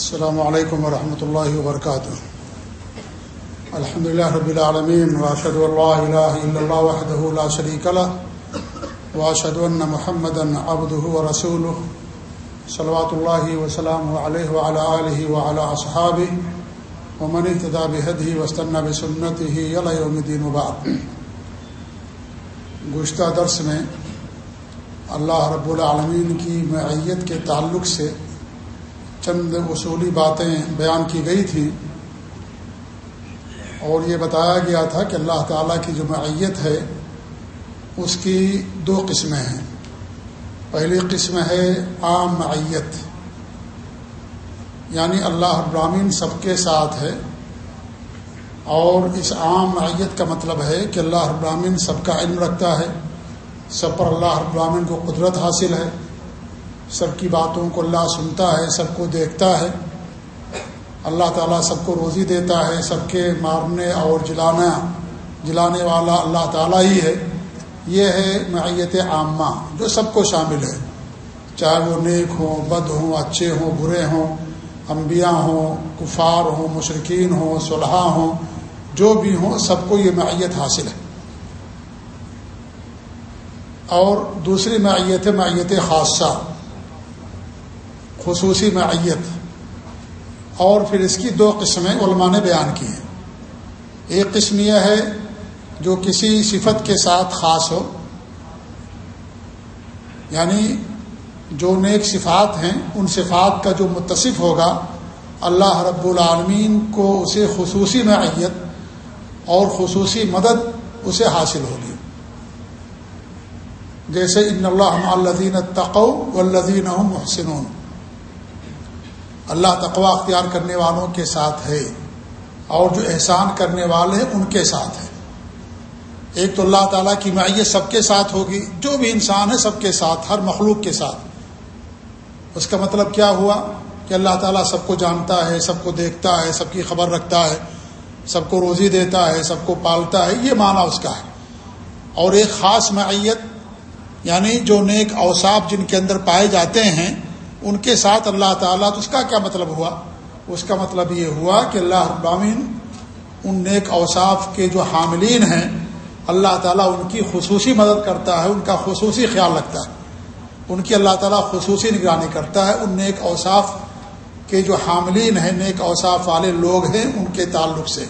السلام علیکم ورحمۃ اللہ وبرکاتہ الحمد لله رب العالمين واشهد ان لا اله الا الله وحده لا شريك له واشهد ان محمدا عبده ورسوله، صلوات الله وسلامه عليه وعلى اله وعلى اصحابه ومن اهتدى بهديه واستنى بسنته الى يوم الدين وبعد. گزشتہ درس میں اللہ رب العالمین کی معیت کے تعلق سے چند اصولی باتیں بیان کی گئی تھیں اور یہ بتایا گیا تھا کہ اللہ تعالیٰ کی جو معیت ہے، اس کی دو قسمیں ہیں۔ پہلی قسم ہے عام معیت یعنی اللہ ابراہین سب کے ساتھ ہے۔ اور اس عام معیت کا مطلب ہے کہ اللہ ابراہین سب کا علم رکھتا ہے، سب پر اللہ ابراہین کو قدرت حاصل ہے۔ سب کی باتوں کو اللہ سنتا ہے، سب کو دیکھتا ہے۔ اللہ تعالیٰ سب کو روزی دیتا ہے، سب کے مارنے اور جلانا، جلانے والا اللہ تعالیٰ ہی ہے۔ یہ ہے معیت عامہ جو سب کو شامل ہے۔ چاہے وہ نیک ہوں، بد ہوں، اچھے ہوں، برے ہوں، انبیاء ہوں، کفار ہوں مشرقین ہوں صلحہ ہوں، جو بھی ہوں، سب کو یہ معیت حاصل ہے۔ اور دوسری معیت ہے معیت خاصہ۔ خصوصی معیت اور پھر اس کی دو قسمیں علماء نے بیان کی ہیں۔ ایک قسم یہ ہے جو کسی صفت کے ساتھ خاص ہو یعنی جو نیک صفات ہیں، ان صفات کا جو متصف ہوگا، اللہ رب العالمین کو اسے خصوصی معیت اور خصوصی مدد اسے حاصل ہوگی۔ جیسے ان اللہ الدین تقو والذین محسنون۔ اللہ تقوا اختیار کرنے والوں کے ساتھ ہے اور جو احسان کرنے والے ہیں ان کے ساتھ ہے۔ ایک تو اللہ تعالیٰ کی معیت سب کے ساتھ ہوگی، جو بھی انسان ہے سب کے ساتھ، ہر مخلوق کے ساتھ۔ اس کا مطلب کیا ہوا؟ کہ اللہ تعالیٰ سب کو جانتا ہے، سب کو دیکھتا ہے، سب کی خبر رکھتا ہے، سب کو روزی دیتا ہے، سب کو پالتا ہے، یہ معنی اس کا ہے۔ اور ایک خاص معیت یعنی جو نیک اوصاف جن کے اندر پائے جاتے ہیں ان کے ساتھ اللہ تعالیٰ تو اس کا کیا مطلب ہوا؟ اس کا مطلب یہ ہوا کہ اللہ ابامین ان نیک اوصاف کے جو حاملین ہیں، اللہ تعالیٰ ان کی خصوصی مدد کرتا ہے، ان کا خصوصی خیال رکھتا ہے۔ ان کی اللہ تعالیٰ خصوصی نگرانی کرتا ہے۔ ان نیک اوصاف کے جو حاملین ہیں، نیک اوصاف والے لوگ ہیں ان کے تعلق سے۔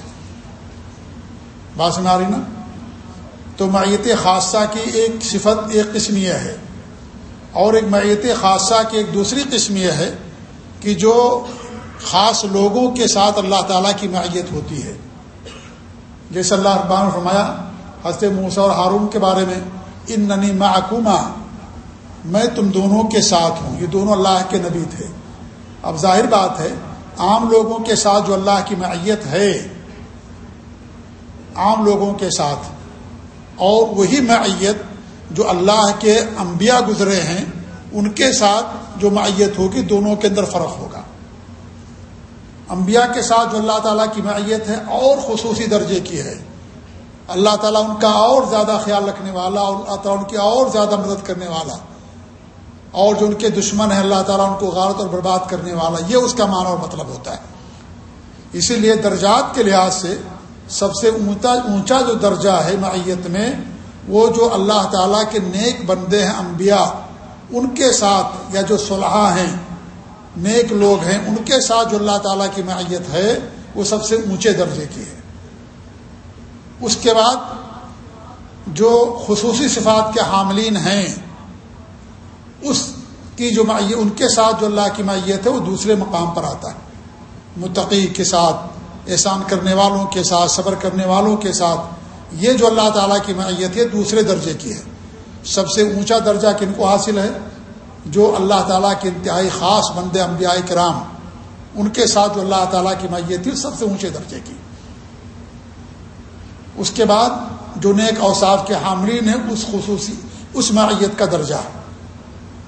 بات سنا رہی نا؟ تو معیت خاصہ کی ایک صفت، ایک قسم یہ ہے۔ اور ایک معیت خاصہ کی ایک دوسری قسم یہ ہے کہ جو خاص لوگوں کے ساتھ اللہ تعالیٰ کی معیت ہوتی ہے۔ جیسے اللہ اقبال فرمایا، حضرت موسا اور ہارون کے بارے میں ان ننی معکوما میں تم دونوں کے ساتھ ہوں۔ یہ دونوں اللہ کے نبی تھے۔ اب ظاہر بات ہے، عام لوگوں کے ساتھ جو اللہ کی معیت ہے، عام لوگوں کے ساتھ، اور وہی معیت جو اللہ کے انبیاء گزرے ہیں، ان کے ساتھ جو معیت ہوگی، دونوں کے اندر فرق ہوگا۔ انبیاء کے ساتھ جو اللہ تعالیٰ کی معیت ہے، اور خصوصی درجے کی ہے۔ اللہ تعالیٰ ان کا اور زیادہ خیال رکھنے والا، اور اللہ تعالیٰ ان کی اور زیادہ مدد کرنے والا۔ اور جو ان کے دشمن ہیں، اللہ تعالیٰ ان کو غارت اور برباد کرنے والا۔ یہ اس کا معنی اور مطلب ہوتا ہے۔ اسی لیے درجات کے لحاظ سے سب سے اونچا جو درجہ ہے معیت میں وہ جو اللہ تعالیٰ کے نیک بندے ہیں، انبیاء، ان کے ساتھ یا جو صلحہ ہیں، نیک لوگ ہیں، ان کے ساتھ جو اللہ تعالیٰ کی معیت ہے، وہ سب سے اونچے درجے کی ہے۔ اس کے بعد جو خصوصی صفات کے حاملین ہیں، اس کی جو معیت، ان کے ساتھ جو اللہ کی معیت ہے، وہ دوسرے مقام پر آتا ہے۔ متقی کے ساتھ، احسان کرنے والوں کے ساتھ، صبر کرنے والوں کے ساتھ یہ جو اللہ تعالیٰ کی معیت ہے دوسرے درجے کی ہے۔ سب سے اونچا درجہ کن کو حاصل ہے؟ جو اللہ تعالیٰ کے انتہائی خاص بند انبیاء کرام، ان کے ساتھ جو اللہ تعالیٰ کی معیت تھی، سب سے اونچے درجے کی۔ اس کے بعد جو نیک اوصاف کے حاملین ہیں، اس خصوصی، اس معیت کا درجہ۔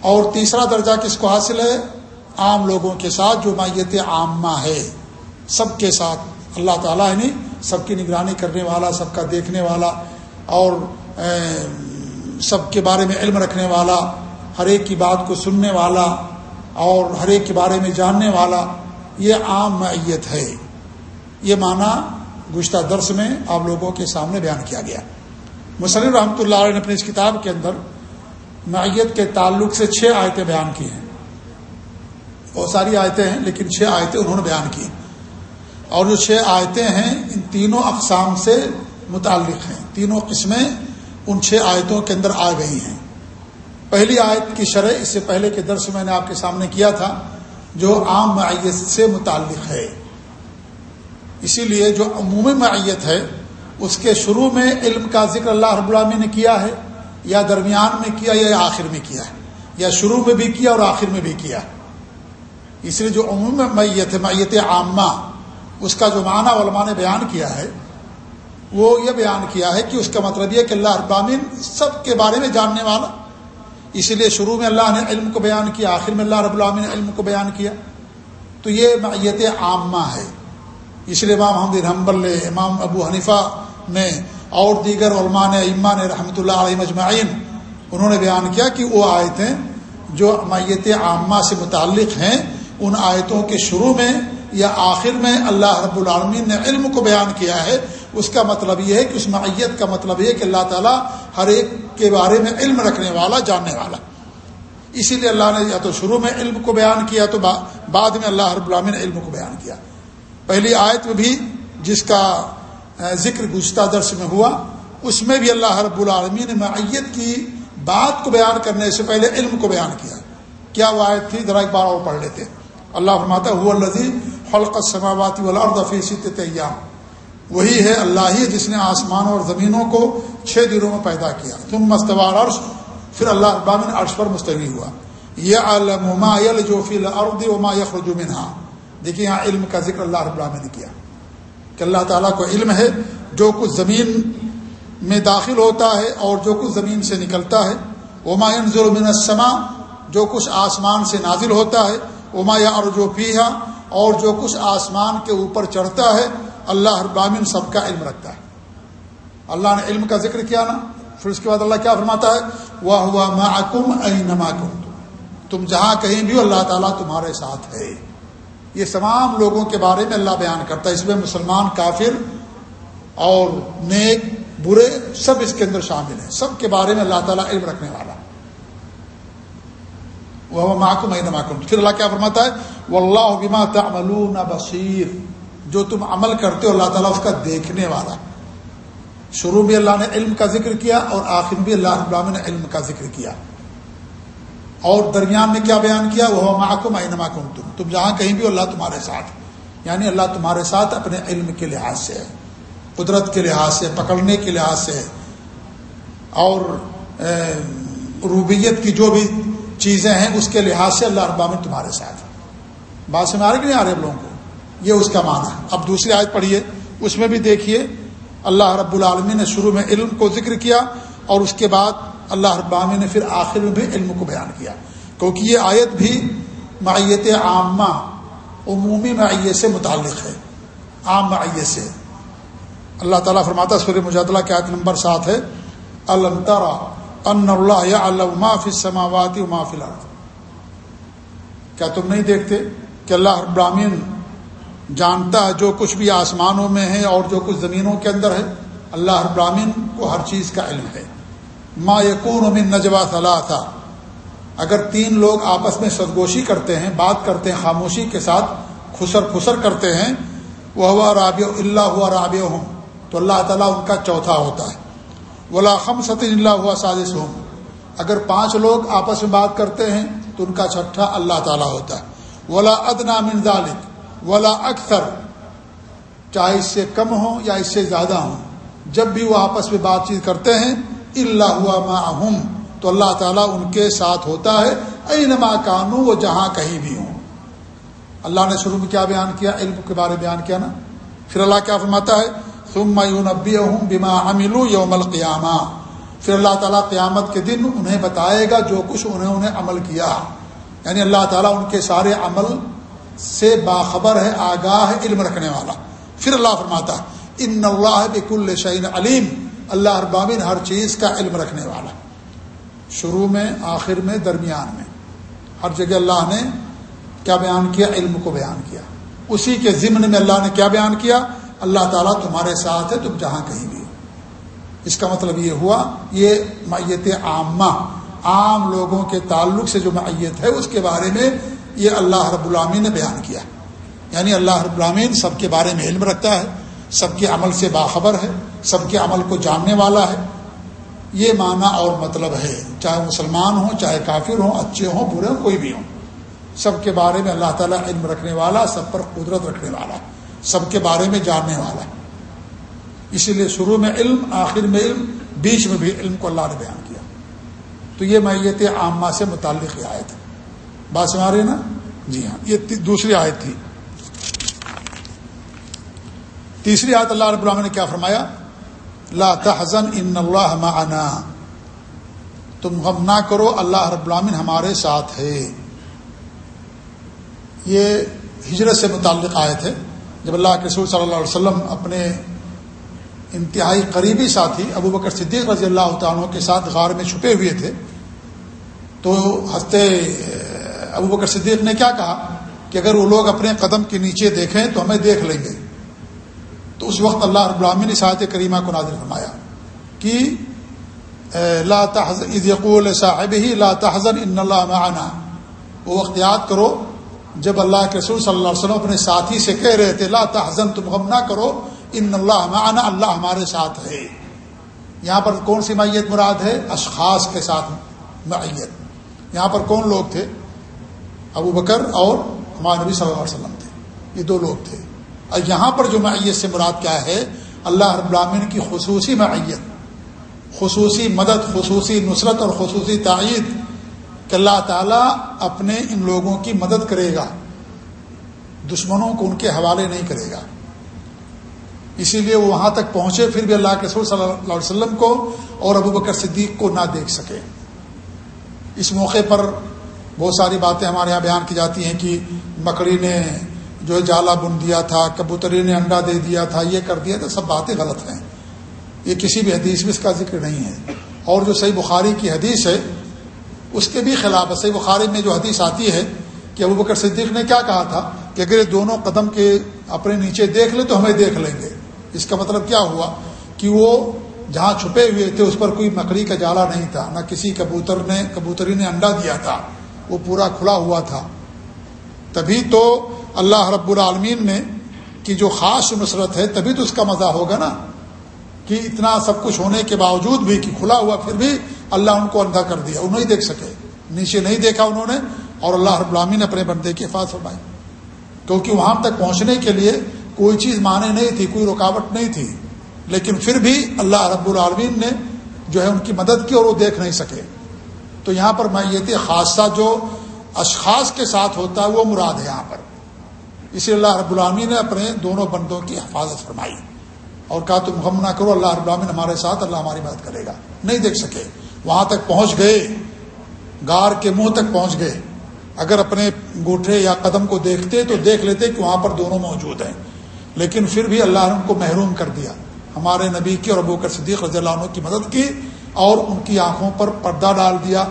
اور تیسرا درجہ کس کو حاصل ہے؟ عام لوگوں کے ساتھ جو معیت عامہ ہے، سب کے ساتھ۔ اللہ تعالیٰ نے سب کی نگرانی کرنے والا، سب کا دیکھنے والا اور سب کے بارے میں علم رکھنے والا، ہر ایک کی بات کو سننے والا اور ہر ایک کے بارے میں جاننے والا، یہ عام معیت ہے۔ یہ معنی گزشتہ درس میں آپ لوگوں کے سامنے بیان کیا گیا۔ مسلم رحمۃ اللہ علیہ نے اپنی اس کتاب کے اندر معیت کے تعلق سے چھ آیتیں بیان کی ہیں۔ بہت ساری آیتیں ہیں، لیکن چھ آیتیں انہوں نے بیان کی۔ ہیں اور جو چھ آیتیں ہیں، ان تینوں اقسام سے متعلق ہیں۔ تینوں قسمیں ان چھ آیتوں کے اندر آ گئی ہیں۔ پہلی آیت کی شرح اس سے پہلے کے درس میں نے آپ کے سامنے کیا تھا، جو عام معیت سے متعلق ہے۔ اسی لیے جو عمومی معیت ہے، اس کے شروع میں علم کا ذکر اللہ رب العامی نے کیا ہے، یا درمیان میں کیا، یا آخر میں کیا ہے۔ یا شروع میں بھی کیا اور آخر میں بھی کیا اس لیے جو عمومی میت ہے میت عامہ اس کا جو معنی علماء نے بیان کیا ہے، وہ یہ بیان کیا ہے کہ اس کا مطلب یہ کہ اللہ ابامین سب کے بارے میں جاننے والا۔ اسی لیے شروع میں اللہ نے علم کو بیان کیا، آخر میں اللہ رب العامن نے علم کو بیان کیا۔ تو یہ میت عامہ ہے۔ اس لیے امام محمد رحمبل امام ابو حنیفہ نے اور دیگر علماء نے اما نے رحمۃ اللہ علیہ مجمعین انہوں نے بیان کیا کہ وہ آیتیں جو میت عامہ سے متعلق ہیں، ان آیتوں کے شروع میں یا آخر میں اللہ رب العالمین نے علم کو بیان کیا ہے، اس کا مطلب یہ ہے کہ اس معیت کا مطلب یہ ہے کہ اللہ تعالیٰ ہر ایک کے بارے میں علم رکھنے والا، جاننے والا۔ اسی لیے اللہ نے یا تو شروع میں علم کو بیان کیا، تو بعد میں اللہ رب العالمین نے علم کو بیان کیا۔ پہلی آیت میں بھی جس کا ذکر گزشتہ درس میں ہوا، اس میں بھی اللہ رب العالمین نے معیت کی بات کو بیان کرنے سے پہلے علم کو بیان کیا۔ کیا وہ آیت تھی؟ ذرا ایک بار اور پڑھ لیتے۔ اللہ فرماتا ہوا الزی خلق سماواتی ست ایام۔ وہی ہے اللہ ہی جس نے آسمانوں اور زمینوں کو چھ دنوں میں پیدا کیا۔ تم مستوار عرش پھر اللہ ابامن عرش پر مستوی ہوا۔ یہ علما جو فی الارض وما یخرج منها دیکھیے یہاں علم کا ذکر اللہ رب العالمین نے کیا۔ کہ اللہ تعالیٰ کو علم ہے، جو کچھ زمین میں داخل ہوتا ہے اور جو کچھ زمین سے نکلتا ہے۔ وما ينزل من جو کچھ آسمان سے نازل ہوتا ہے۔ وما یا اور جو پیہا اور جو کچھ آسمان کے اوپر چڑھتا ہے، اللہ ابامن سب کا علم رکھتا ہے۔ اللہ نے علم کا ذکر کیا نا، پھر اس کے بعد اللہ کیا فرماتا ہے؟ واہ ہوا معکم اینما کم تم جہاں کہیں بھی اللہ تعالیٰ تمہارے ساتھ ہے۔ یہ تمام لوگوں کے بارے میں اللہ بیان کرتا ہے۔ اس میں مسلمان، کافر اور نیک، برے سب اس کے اندر شامل ہیں۔ سب کے بارے میں اللہ تعالیٰ علم رکھنے والا۔ وہ محکم محکم پھر اللہ کیا فرماتا ہے؟ وہ اللہ بما تعملون بصیر۔ جو تم عمل کرتے ہو، اللہ تعالیٰ اس کا دیکھنے والا۔ شروع بھی اللہ نے علم کا ذکر کیا اور آخر بھی اللہ ابراہم نے علم کا ذکر کیا۔ اور درمیان میں کیا بیان کیا؟ وہ محکم عین محکم تم تم جہاں کہیں بھی اللہ تمہارے ساتھ۔ یعنی اللہ تمہارے ساتھ اپنے علم کے لحاظ سے ہے، قدرت کے لحاظ سے پکڑنے کے لحاظ سے اور روبیت کی جو بھی چیزیں ہیں، اس کے لحاظ سے اللہ ابامن تمہارے ساتھ۔ بات سے آ رہے کہ نہیں آ رہے لوگوں کو؟ یہ اس کا معنی ہے۔ اب دوسری آیت پڑھیے۔ اس میں بھی دیکھیے، اللہ رب العالمین نے شروع میں علم کو ذکر کیا اور اس کے بعد اللہ ابامی نے پھر آخر میں بھی علم کو بیان کیا۔ کیونکہ یہ آیت بھی معیت عامہ، عمومی معیت سے متعلق ہے۔ عام معیت سے۔ اللہ تعالیٰ فرماتا سور مجادلہ کی آیت نمبر سات ہے المطرا ان اللہ یا اللہ فی سماواتی و ما فی الارض کیا تم نہیں دیکھتے؟ کہ اللہ ابراہین جانتا ہے جو کچھ بھی آسمانوں میں ہے اور جو کچھ زمینوں کے اندر ہے، اللہ ابراہین کو ہر چیز کا علم ہے۔ ما یقون من نجوا صلاح تھا اگر تین لوگ آپس میں سدگوشی کرتے ہیں، بات کرتے ہیں، خاموشی کے ساتھ خسر خسر کرتے ہیں وہ ہوا رابع اللہ ہوا رابع ہوں تو اللہ تعالیٰ ان کا چوتھا ہوتا ہے۔ ولا خم ست اللہ ہوا سازش ہوں اگر پانچ لوگ آپس میں بات کرتے ہیں، تو ان کا چھٹا اللہ تعالیٰ ہوتا ہے۔ ولا ادنا من ذالک ولا اکثر۔ چاہے اس سے کم ہوں یا اس سے زیادہ ہوں، جب بھی وہ آپس میں بات چیت کرتے ہیں اللہ ہوا معہم۔ تو اللہ تعالیٰ ان کے ساتھ ہوتا ہے اینما کانو وہ جہاں کہیں بھی ہوں۔ اللہ نے شروع میں کیا بیان کیا؟ علم کے بارے بیان کیا نا؟ پھر اللہ کیا فرماتا ہے؟ ثم ينبئهم بما عملوا يوم القيامه پھر اللہ تعالیٰ قیامت کے دن انہیں بتائے گا جو کچھ انہیں انہیں عمل کیا۔ یعنی اللہ تعالیٰ ان کے سارے عمل سے باخبر ہے، آگاہ ہے، علم رکھنے والا۔ پھر اللہ فرماتا ہے، ان اللہ بک الشعین علیم۔ اللہ اربامن ہر چیز کا علم رکھنے والا۔ شروع میں، آخر میں، درمیان میں۔ ہر جگہ اللہ نے کیا بیان کیا؟ علم کو بیان کیا۔ اسی کے ضمن میں اللہ نے کیا بیان کیا؟ اللہ تعالیٰ تمہارے ساتھ ہے، تم جہاں کہیں بھی اس کا مطلب یہ ہوا، یہ میت عامہ۔ عام لوگوں کے تعلق سے جو معیت ہے، اس کے بارے میں یہ اللہ رب العامین نے بیان کیا یعنی اللہ رب العامین سب کے بارے میں علم رکھتا ہے، سب کے عمل سے باخبر ہے، سب کے عمل کو جاننے والا ہے۔ یہ معنی اور مطلب ہے۔ چاہے مسلمان ہوں، چاہے کافر ہوں، اچھے ہوں، برے ہوں، کوئی بھی ہوں۔ سب کے بارے میں اللہ تعالیٰ علم رکھنے والا، سب پر قدرت رکھنے والا، سب کے بارے میں جاننے والا۔ اسی لیے شروع میں علم، آخر میں علم، بیچ میں بھی علم کو اللہ نے بیان تو یہ میت عامہ سے متعلق یہ آیت ہے۔ بات سنا رہے نا؟ جی ہاں یہ دوسری آیت تھی۔ تیسری آیت اللہ رب العالمین نے کیا فرمایا؟ لا تحزن ان اللہ معنا۔ تم غم نہ کرو، اللہ رب العالمین ہمارے ساتھ ہے۔ یہ ہجرت سے متعلق آئے تھے جب اللہ کے رسول صلی اللہ علیہ وسلم اپنے انتہائی قریبی ساتھی ابو بکر صدیق رضی اللہ تعالیٰ کے ساتھ غار میں چھپے ہوئے تھے۔ تو ہنستے ابو بکر صدیق نے کیا کہا کہ اگر وہ لوگ اپنے قدم کے نیچے دیکھیں تو ہمیں دیکھ لیں گے۔ تو اس وقت اللہ رب العالمین نے ساحت کریمہ کو نازل فرمایا کہ لا یقول صاحب ہی لا تحزن، ان اللہ معنا۔ وہ وقت یاد کرو، جب اللہ کے رسول صلی اللہ علیہ وسلم اپنے ساتھی سے کہہ رہے تھے، لا تحزن، تم غم نہ کرو۔ ان اللہ معنا، اللہ ہمارے ساتھ ہے۔ یہاں پر کون سی معیت مراد ہے؟ اشخاص کے ساتھ معیت۔ یہاں پر کون لوگ تھے؟ ابو بکر اور ہمارے نبی صلی اللہ علیہ وسلم تھے۔ یہ دو لوگ تھے۔ اور یہاں پر جو معیت سے مراد کیا ہے؟ اللہ رب العالمین کی خصوصی معیت۔ خصوصی مدد، خصوصی نصرت اور خصوصی تائید کہ اللہ تعالیٰ اپنے ان لوگوں کی مدد کرے گا۔ دشمنوں کو ان کے حوالے نہیں کرے گا۔ اسی لیے وہ وہاں تک پہنچے، پھر بھی اللہ کے رسول صلی اللہ علیہ وسلم کو اور ابو بکر صدیق کو نہ دیکھ سکے۔ اس موقع پر بہت ساری باتیں ہمارے یہاں بیان کی جاتی ہیں کہ مکڑی نے جو جالا بن دیا تھا، کبوتری نے انڈا دے دیا تھا، یہ کر دیا تھا سب باتیں غلط ہیں۔ یہ کسی بھی حدیث میں اس کا ذکر نہیں ہے۔ اور جو صحیح بخاری کی حدیث ہے، اس کے بھی خلاف ہے۔ صحیح بخاری میں جو حدیث آتی ہے کہ ابو بکر صدیق نے کیا کہا تھا کہ اگر دونوں قدم کے اپنے نیچے دیکھ لیں تو ہمیں دیکھ لیں گے۔ اس کا مطلب کیا ہوا کہ وہ جہاں چھپے ہوئے تھے اس پر کوئی مکڑی کا جالا نہیں تھا، نہ کسی کبوتر نے، کبوتری نے انڈا دیا تھا، وہ پورا کھلا ہوا تھا۔ تبھی تو اللہ رب العالمین نے کی جو خاص نصرت ہے، تبھی تو اس کا مزہ ہوگا نا۔ کہ اتنا سب کچھ ہونے کے باوجود بھی کہ کھلا ہوا، پھر بھی اللہ ان کو اندھا کر دیا۔ انہوں ہی دیکھ سکے۔ نیچے نہیں دیکھا انہوں نے اور اللہ رب العالمین نے اپنے بندے کی حفاظ فرمائی۔ کیونکہ وہاں تک پہنچنے کے لیے کوئی چیز مانے نہیں تھی، کوئی رکاوٹ نہیں تھی۔ لیکن پھر بھی اللہ رب العالمین نے جو ہے ان کی مدد کی اور وہ دیکھ نہیں سکے۔ تو یہاں پر میں یہ خاصہ جو اشخاص کے ساتھ ہوتا ہے، وہ مراد ہے یہاں پر۔ اسی اللہ رب العالمین نے اپنے دونوں بندوں کی حفاظت فرمائی۔ اور کہا، تم غم نہ کرو، اللہ رب العالمین ہمارے ساتھ، اللہ ہماری مدد کرے گا۔ نہیں دیکھ سکے۔ وہاں تک پہنچ گئے۔ گار کے منہ تک پہنچ گئے۔ اگر اپنے گوٹھے یا قدم کو دیکھتے تو دیکھ لیتے کہ وہاں پر دونوں موجود ہیں۔ لیکن پھر بھی اللہ نے ان کو محروم کر دیا۔ ہمارے نبی کی اور ابوکر صدیق رضی اللہ عنہ کی مدد کی اور ان کی آنکھوں پر پردہ ڈال دیا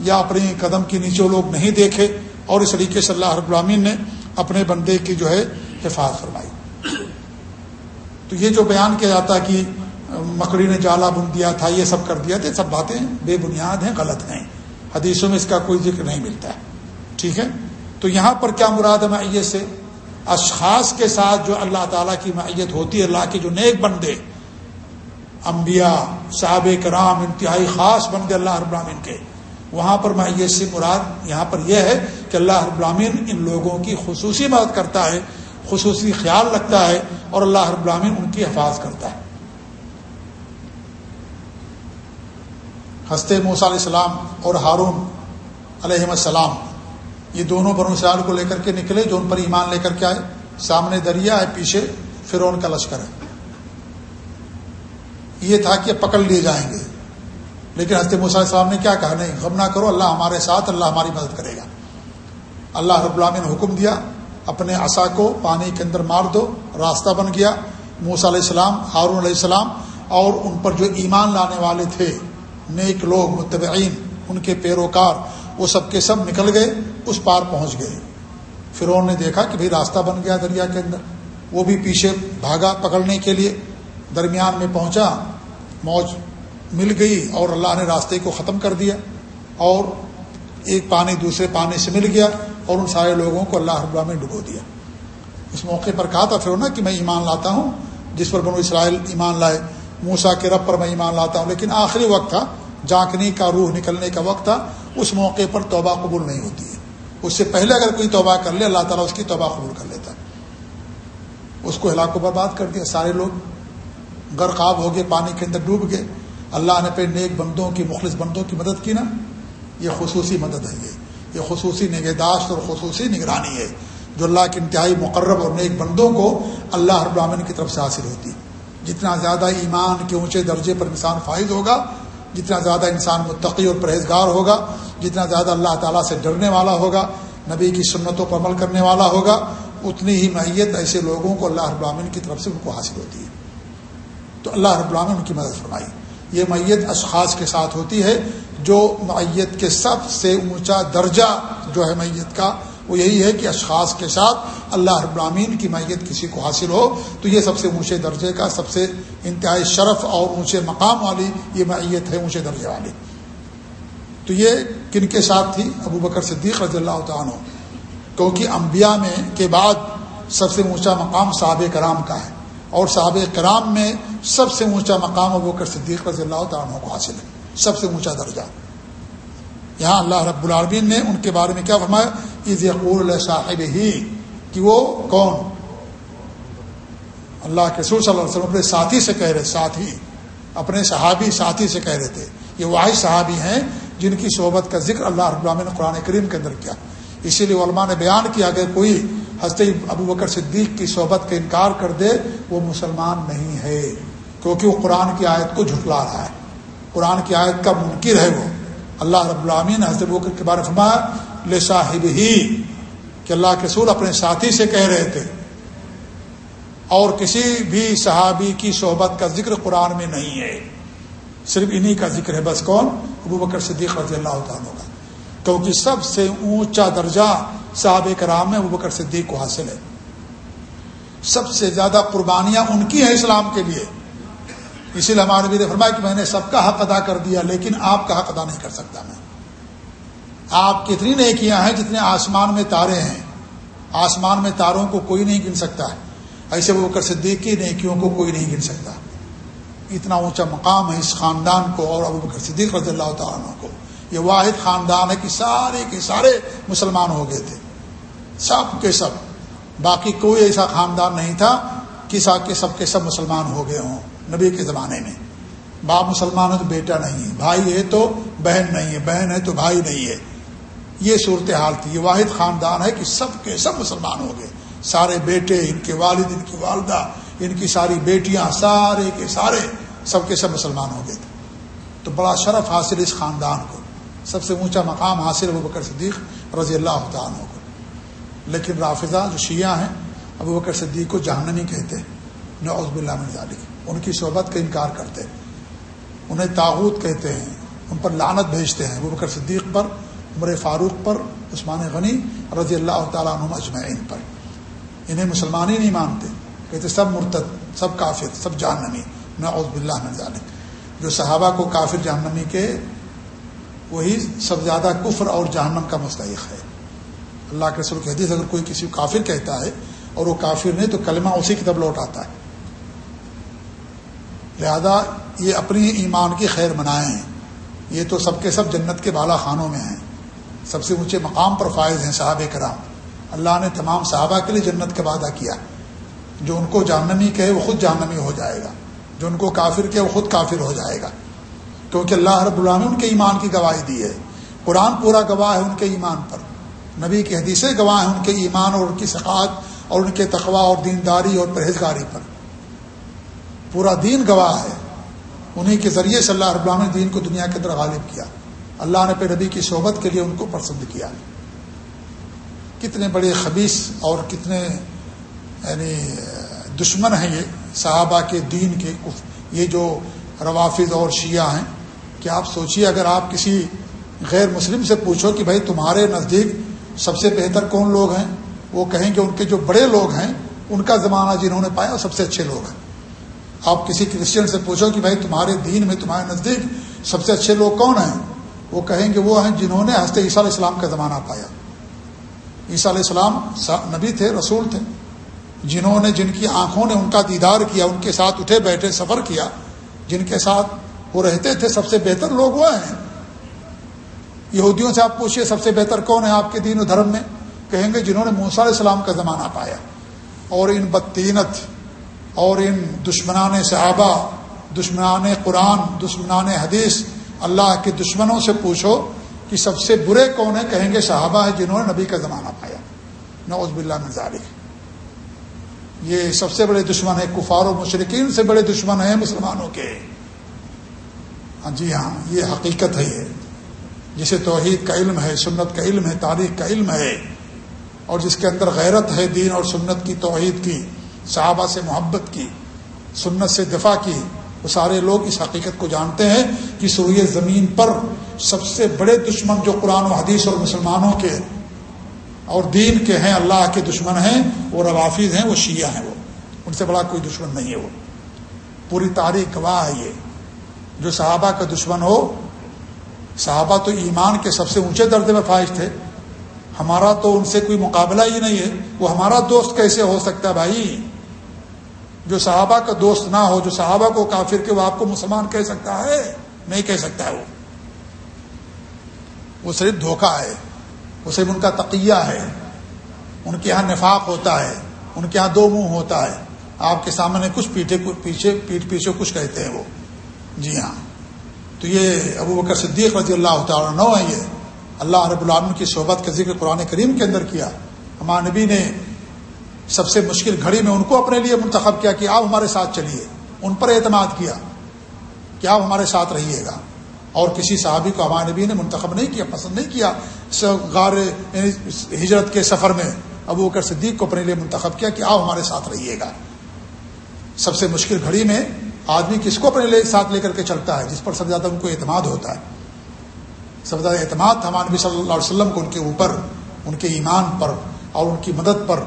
یا اپنے قدم کے نیچے لوگ نہیں دیکھے اور اس طریقے سے اللہ رب العامین نے اپنے بندے کی جو ہے حفاظت فرمائی۔ تو یہ جو بیان کیا جاتا کہ مکڑی نے جالا بن دیا تھا، یہ سب کر دیا تھا سب باتیں بے بنیاد ہیں، غلط ہیں۔ حدیثوں میں اس کا کوئی ذکر نہیں ملتا ہے۔ ٹھیک ہے؟ تو یہاں پر کیا مراد ہے معیت سے؟ اشخاص کے ساتھ جو اللہ تعالیٰ کی معیت ہوتی ہے، اللہ کے جو نیک بندے، انبیاء صحاب کرام، انتہائی خاص بندے اللہ ابراہین کے، وہاں پر معیت سے مراد یہاں پر یہ ہے کہ اللہ ابراہین ان لوگوں کی خصوصی مدد کرتا ہے، خصوصی خیال رکھتا ہے اور اللہ ابراہین ان کی حفاظ کرتا ہے۔ ہنستے موسیٰ علیہ السلام اور ہارون علیہ السلام یہ دونوں بنو سیال کو لے کر کے نکلے، جو ان پر ایمان لے کر کے آئے، سامنے دریا ہے، پیچھے فرون کا لشکر ہے۔ یہ تھا کہ پکڑ لیے جائیں گے۔ لیکن حضرت علیہ السلام نے کیا کہا؟ نہیں، غم نہ کرو، اللہ ہمارے ساتھ، اللہ ہماری مدد کرے گا۔ اللہ رب العالمین نے حکم دیا، اپنے عصا کو پانی کے اندر مار دو، راستہ بن گیا۔ موسا علیہ السلام، ہارون علیہ السلام اور ان پر جو ایمان لانے والے تھے، نیک لوگ، متبعین، ان کے پیروکار وہ سب کے سب نکل گئے، اس پار پہنچ گئے۔ فرعون نے دیکھا کہ بھئی راستہ بن گیا دریا کے اندر۔ وہ بھی پیچھے بھاگا پکڑنے کے لیے درمیان میں پہنچا۔ موج مل گئی اور اللہ نے راستے کو ختم کر دیا اور ایک پانی دوسرے پانی سے مل گیا اور ان سارے لوگوں کو اللہ رب میں ڈبو دیا۔ اس موقع پر کہا تھا پھر کہ میں ایمان لاتا ہوں، جس پر بنو اسرائیل ایمان لائے۔ موسا کے رب پر میں ایمان لاتا ہوں، لیکن آخری وقت تھا جانکنی کا روح نکلنے کا وقت تھا۔ اس موقع پر توبہ قبول نہیں ہوتی ہے۔ اس سے پہلے اگر کوئی توبہ کر لے، اللہ تعالیٰ اس کی توبہ قبول کر لیتا ہے۔ اس کو ہلاک و برباد کر دیا۔ سارے لوگ غرقاب ہو گئے، پانی کے اندر ڈوب گئے۔ اللہ نے پہ نیک بندوں کی، مخلص بندوں کی مدد کی نا۔ یہ خصوصی مدد ہے یہ۔ یہ خصوصی نگہداشت اور خصوصی نگرانی ہے۔ جو اللہ کے انتہائی مقرب اور نیک بندوں کو اللہ رب العالمین کی طرف سے حاصل ہوتی۔ جتنا زیادہ ایمان کے اونچے درجے پر انسان فائد ہوگا جتنا زیادہ انسان متقی اور پرہیزگار ہوگا، جتنا زیادہ اللہ تعالیٰ سے ڈرنے والا ہوگا، نبی کی سنتوں پر عمل کرنے والا ہوگا، اتنی ہی معیت ایسے لوگوں کو اللہ رب العالمین کی طرف سے ان کو حاصل ہوتی ہے۔ تو اللہ رب العالمین ان کی مدد فرمائی۔ یہ میت اشخاص کے ساتھ ہوتی ہے جو میت کے سب سے اونچا درجہ جو ہے میت کا وہ یہی ہے کہ اشخاص کے ساتھ اللہ رب کی میت کسی کو حاصل ہو، تو یہ سب سے اونچے درجے کا، سب سے انتہائی شرف اور اونچے مقام والی یہ میت ہے، اونچے درجے والی۔ تو یہ کن کے ساتھ تھی؟ ابو بکر صدیق رضی اللہ تعالیٰ کیونکہ انبیاء میں کے بعد سب سے اونچا مقام صحاب کرام کا ہے۔ اور صحاب کرام میں سب سے اونچا مقام ابو بکر صدیق رضی اللہ تعالیٰ کو حاصل ہے۔ سب سے اونچا درجہ۔ یہاں اللہ رب العالمین نے ان کے بارے میں کیا فرمایا؟ عز یقور صاحب ہی کہ وہ کون؟ اللہ کے سور صلی اللہ علیہ وسلم اپنے ساتھی سے کہہ رہے، ساتھی، اپنے صحابی ساتھی سے کہہ رہے تھے۔ یہ واحد صحابی ہیں جن کی صحبت کا ذکر اللہ رب العالمین نے قرآن کریم کے اندر کیا۔ اسی لیے علماء نے بیان کیا کہ کوئی ہستے ابو بکر صدیق کی صحبت کا انکار کر دے، وہ مسلمان نہیں ہے، کیونکہ وہ قرآن کی آیت کو جھٹلا رہا ہے۔ قرآن کی آیت کا منکر ہے وہ۔ اللہ رب العامین حضرت بکر کے بارے فرمایا لے صاحب ہی کہ اللہ کے سور اپنے ساتھی سے کہہ رہے تھے۔ اور کسی بھی صحابی کی صحبت کا ذکر قرآن میں نہیں ہے۔ صرف انہی کا ذکر ہے، بس کون؟ ابو بکر صدیق رضی اللہ تعالیٰ کا۔ کیونکہ سب سے اونچا درجہ صحابہ کرام میں ابو بکر صدیق کو حاصل ہے۔ سب سے زیادہ قربانیاں ان کی ہیں اسلام کے لیے۔ اسی لیے ہمارے بھی نے فرمایا کہ میں نے سب کا حق ادا کر دیا، لیکن آپ کا حق ادا نہیں کر سکتا میں۔ آپ کتنی نیکیاں ہیں جتنے آسمان میں تارے ہیں۔ آسمان میں تاروں کو کوئی نہیں گن سکتا۔ ہے ایسے وہ کر صدیق کی نیکیوں کو کوئی نہیں گن سکتا۔ اتنا اونچا مقام ہے اس خاندان کو اور ابو بکر صدیق رضی اللہ تعالیٰ کو۔ یہ واحد خاندان ہے کہ سارے کے سارے مسلمان ہو گئے تھے۔ سب کے سب۔ باقی کوئی ایسا خاندان نہیں تھا کہ سب کے سب مسلمان ہو گئے ہوں۔ نبی کے زمانے میں۔ باپ مسلمان ہے تو بیٹا نہیں ہے۔ بھائی ہے تو بہن نہیں ہے۔ بہن ہے تو بھائی نہیں ہے۔ یہ صورت حال تھی۔ یہ واحد خاندان ہے کہ سب کے سب مسلمان ہو گئے۔ سارے بیٹے، ان کے والد، ان کی والدہ، ان کی ساری بیٹیاں، سارے کے سارے سب کے سب مسلمان ہو گئے تھے۔ تو بڑا شرف حاصل اس خاندان کو۔ سب سے اونچا مقام حاصل ابو بکر صدیق رضی اللہ تعالیٰ کو۔ لیکن رافضہ جو شیعہ ہیں، ابو بکر صدیق کو جہنمی کہتے ہیں۔ نعوذ باللہ من ذالک۔ ان کی صحبت کا انکار کرتے انہیں تاغوت کہتے ہیں، ان پر لانت بھیجتے ہیں۔ بکر صدیق پر، عمر فاروق پر، عثمان غنی رضی اللہ تعالیٰ عنہ اجمعین پر۔ انہیں مسلمان ہی نہیں مانتے، کہتے سب مرتد، سب کافر، سب جہنمی۔ نعوذ باللہ من ذالک۔ جو صحابہ کو کافر جہنمی کے، وہی سب زیادہ کفر اور جہنم کا مستحق ہے۔ اللہ کے رسول کی حدیث اگر کوئی کسی کو کافر کہتا ہے اور وہ کافر نہیں، تو کلمہ اسی کی طرف لوٹ آتا ہے۔ لہذا یہ اپنی ایمان کی خیر منائے ہیں یہ تو سب کے سب جنت کے بالا خانوں میں ہیں۔ سب سے اونچے مقام پر فائز ہیں صحاب کرام۔ اللہ نے تمام صحابہ کے لیے جنت کا وعدہ کیا۔ جو ان کو جہنمی کہے وہ خود جہنمی ہو جائے گا۔ جو ان کو کافر کہے وہ خود کافر ہو جائے گا۔ کیونکہ اللہ رب اللہ نے ان کے ایمان کی گواہی دی ہے۔ قرآن پورا گواہ ہے ان کے ایمان پر۔ نبی کی حدیثیں گواہ ہیں ان کے ایمان اور ان کی ثقافت اور ان کے تقوا اور دینداری اور پرہیزگاری پر۔ پورا دین گواہ ہے۔ انہیں کے ذریعے سے اللہ رب نے دین کو دنیا کے اندر غالب کیا۔ اللہ نے پہ نبی کی صحبت کے لیے ان کو پسند کیا۔ کتنے بڑے خبیص اور کتنے یعنی دشمن ہیں یہ صحابہ کے، دین کے یہ جو روافظ اور شیعہ ہیں۔ کہ آپ سوچیے اگر آپ کسی غیر مسلم سے پوچھو کہ بھائی تمہارے نزدیک سب سے بہتر کون لوگ ہیں؟ وہ کہیں گے، ان کے جو بڑے لوگ ہیں، ان کا زمانہ جنہوں نے پایا سب سے اچھے لوگ ہیں۔ آپ کسی کرسچن سے پوچھو کہ بھائی تمہارے دین میں، تمہارے نزدیک سب سے اچھے لوگ کون ہیں؟ وہ کہیں گے وہ ہیں جنہوں نے ہنستے عیسیٰ علیہ السلام کا زمانہ پایا۔ عیسیٰ علیہ السلام نبی تھے، رسول تھے۔ جنہوں نے، جن کی آنکھوں نے ان کا دیدار کیا، ان کے ساتھ اٹھے بیٹھے، سفر کیا، جن کے ساتھ وہ رہتے تھے، سب سے بہتر لوگ وہ ہیں۔ یہودیوں سے آپ پوچھیے سب سے بہتر کون ہے آپ کے دین و دھرم میں؟ کہیں گے جنہوں نے موسا علیہ السلام کا زمانہ پایا۔ اور ان بدتینت اور ان دشمنان صحابہ، دشمنان قرآن، دشمنان حدیث، اللہ کے دشمنوں سے پوچھو کہ سب سے برے کون ہیں؟ کہیں گے صحابہ ہیں جنہوں نے نبی کا زمانہ پایا۔ نوز باللہ مزاری یہ سب سے بڑے دشمن ہیں، کفار و مشرقین سے بڑے دشمن ہیں مسلمانوں کے۔ ہاں جی ہاں یہ حقیقت ہے یہ۔ جسے توحید کا علم ہے، سنت کا علم ہے، تاریخ کا علم ہے۔ اور جس کے اندر غیرت ہے دین اور سنت کی، توحید کی۔ صحابہ سے محبت کی، سنت سے دفاع کی، وہ سارے لوگ اس حقیقت کو جانتے ہیں کہ سوریہ زمین پر سب سے بڑے دشمن جو قرآن و حدیث اور مسلمانوں کے اور دین کے ہیں، اللہ کے دشمن ہیں، وہ روافظ ہیں، وہ شیعہ ہیں وہ۔ ان سے بڑا کوئی دشمن نہیں ہے وہ۔ پوری تاریخ گواہ ہے یہ۔ جو صحابہ کا دشمن ہو، صحابہ تو ایمان کے سب سے اونچے درجے میں فائز تھے۔ ہمارا تو ان سے کوئی مقابلہ ہی نہیں ہے۔ وہ ہمارا دوست کیسے ہو سکتا ہے بھائی؟ جو صحابہ کا دوست نہ ہو، جو صحابہ کو کافر کے وہ آپ کو مسلمان کہہ سکتا ہے؟ نہیں کہہ سکتا ہے وہ۔ وہ صرف دھوکہ ہے، وہ صرف ان کا تقیہ ہے۔ ان کے یہاں نفاق ہوتا ہے، ان کے یہاں دو منہ ہوتا ہے۔ آپ کے سامنے کچھ پیٹھے پیچھے، پیٹ پیچھے کچھ کہتے ہیں وہ۔ جی ہاں۔ تو یہ ابو بکر صدیق رضی اللہ تعالیٰ نو ہے یہ۔ اللہ رب العالمین کی صحبت کا ذکر قرآن کریم کے اندر کیا۔ ہمارے نبی نے سب سے مشکل گھڑی میں ان کو اپنے لیے منتخب کیا کہ آپ ہمارے ساتھ چلیے۔ ان پر اعتماد کیا کہ آپ ہمارے ساتھ رہیے گا۔ اور کسی صحابی کو ہمارے نبی نے منتخب نہیں کیا، پسند نہیں کیا۔ غار یعنی ہجرت کے سفر میں ابو بکر صدیق کو اپنے لیے منتخب کیا کہ آپ ہمارے ساتھ رہیے گا۔ سب سے مشکل گھڑی میں آدمی کس کو اپنے ساتھ لے کر کے چلتا ہے؟ جس پر سب زیادہ ان کو اعتماد ہوتا ہے۔ سب زیادہ اعتماد ہمارے نبی صلی اللہ علیہ وسلم کو ان کے اوپر، ان کے ایمان پر اور ان کی مدد پر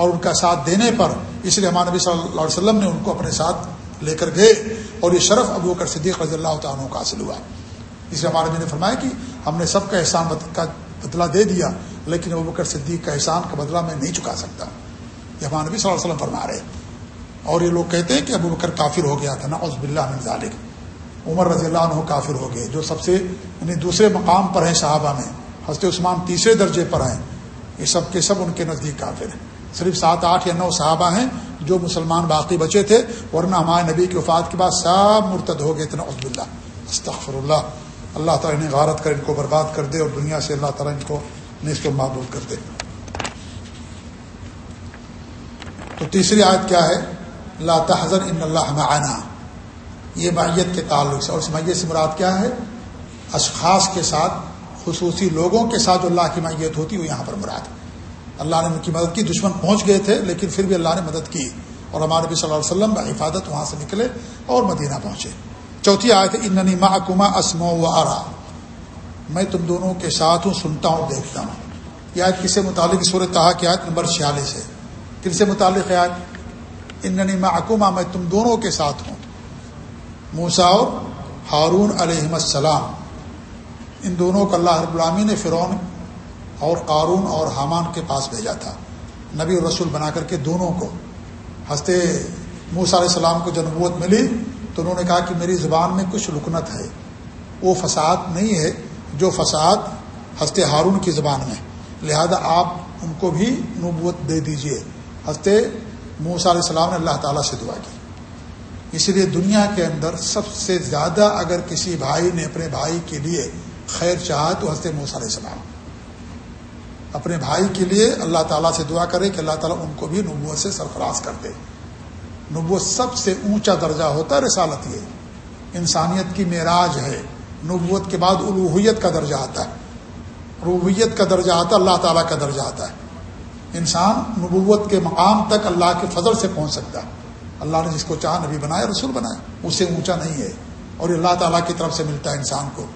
اور ان کا ساتھ دینے پر اس لیے ہمارے نبی صلی اللہ علیہ وسلم نے ان کو اپنے ساتھ لے کر گئے اور یہ شرف ابو کر صدیق رضی اللہ تعالیٰ کا حاصل ہوا۔ اس لیے ہمارے نبی نے فرمایا کہ ہم نے سب کا احسان کا بدلہ دے دیا، لیکن ابو بکر صدیق کا احسان کا بدلہ میں نہیں چکا سکتا۔ یہ ہمارے نبی صلی اللہ علیہ وسلم فرما رہے اور یہ لوگ کہتے ہیں کہ ابو بکر کافر ہو گیا تھا نا عزب اللہ ذالک۔ عمر رضی اللہ عنہ کافر ہو گئے، جو سب سے یعنی دوسرے مقام پر ہیں صحابہ میں، حضرت عثمان تیسرے درجے پر ہیں۔ یہ سب کے سب ان کے نزدیک کافر ہیں۔ صرف سات، آٹھ یا نو صحابہ ہیں جو مسلمان باقی بچے تھے، ورنہ ہمارے نبی کی وفات کے بعد سب مرتد ہو گئے تھے عزب اللہ استغفر اللہ اللہ تعالیٰ انہیں غارت کر، ان کو برباد کر دے اور دنیا سے اللہ تعالیٰ ان کو نصف و معبود کر دے۔ تو تیسری آیت کیا ہے؟ اللہ تحضر ان اللہ معنا۔ یہ معیت کے تعلق سے۔ اور اس میت سے مراد کیا ہے؟ اشخاص کے ساتھ، خصوصی لوگوں کے ساتھ جو اللہ کی میت ہوتی وہ یہاں پر مراد۔ ہے اللہ نے ان کی مدد کی، دشمن پہنچ گئے تھے، لیکن پھر بھی اللہ نے مدد کی اور ہمارے نبی صلی اللہ علیہ وسلم حفاظت وہاں سے نکلے اور مدینہ پہنچے۔ چوتھی آیت اننی محکمہ اسم و آرا میں تم دونوں کے ساتھ ہوں، سنتا ہوں، دیکھتا ہوں۔ یہ آیت کس سے متعلق؟ صورت کہا کہ آیت نمبر چھیالیس ہے۔ کن سے متعلق ہے آیت؟ اننی محکمہ میں تم دونوں کے ساتھ ہوں۔ موسا اور ہارون علیہ السلام۔ ان دونوں کو اللہ رب العامی نے فرعون اور قارون اور حامان کے پاس بھیجا تھا۔ نبی اور رسول بنا کر کے دونوں کو۔ ہنستے موسا علیہ السلام کو جب نبوت ملی تو انہوں نے کہا کہ میری زبان میں کچھ رکنت ہے۔ وہ فساد نہیں ہے، جو فساد ہنستے ہارون کی زبان میں۔ لہذا آپ ان کو بھی نبوت دے دیجیے۔ ہنستے موسا علیہ السلام نے اللہ تعالیٰ سے دعا کی۔ اس لیے دنیا کے اندر سب سے زیادہ اگر کسی بھائی نے اپنے بھائی کے لیے خیر چاہا تو ہنستے موسا علیہ السلام۔ اپنے بھائی کے لیے اللہ تعالیٰ سے دعا کرے کہ اللہ تعالیٰ ان کو بھی نبوت سے سرفراز کر دے۔ نبوت سب سے اونچا درجہ ہوتا ہے، رسالت یہ۔ انسانیت کی معراج ہے۔ نبوت کے بعد الوحیت کا درجہ آتا ہے۔ روحیت کا درجہ آتا ہے، اللہ تعالیٰ کا درجہ آتا ہے۔ انسان نبوت کے مقام تک اللہ کے فضل سے پہنچ سکتا ہے۔ اللہ نے جس کو چاہ نبی بنایا، رسول بنایا۔ اس سے اونچا نہیں ہے۔ اور اللہ تعالیٰ کی طرف سے ملتا ہے انسان کو۔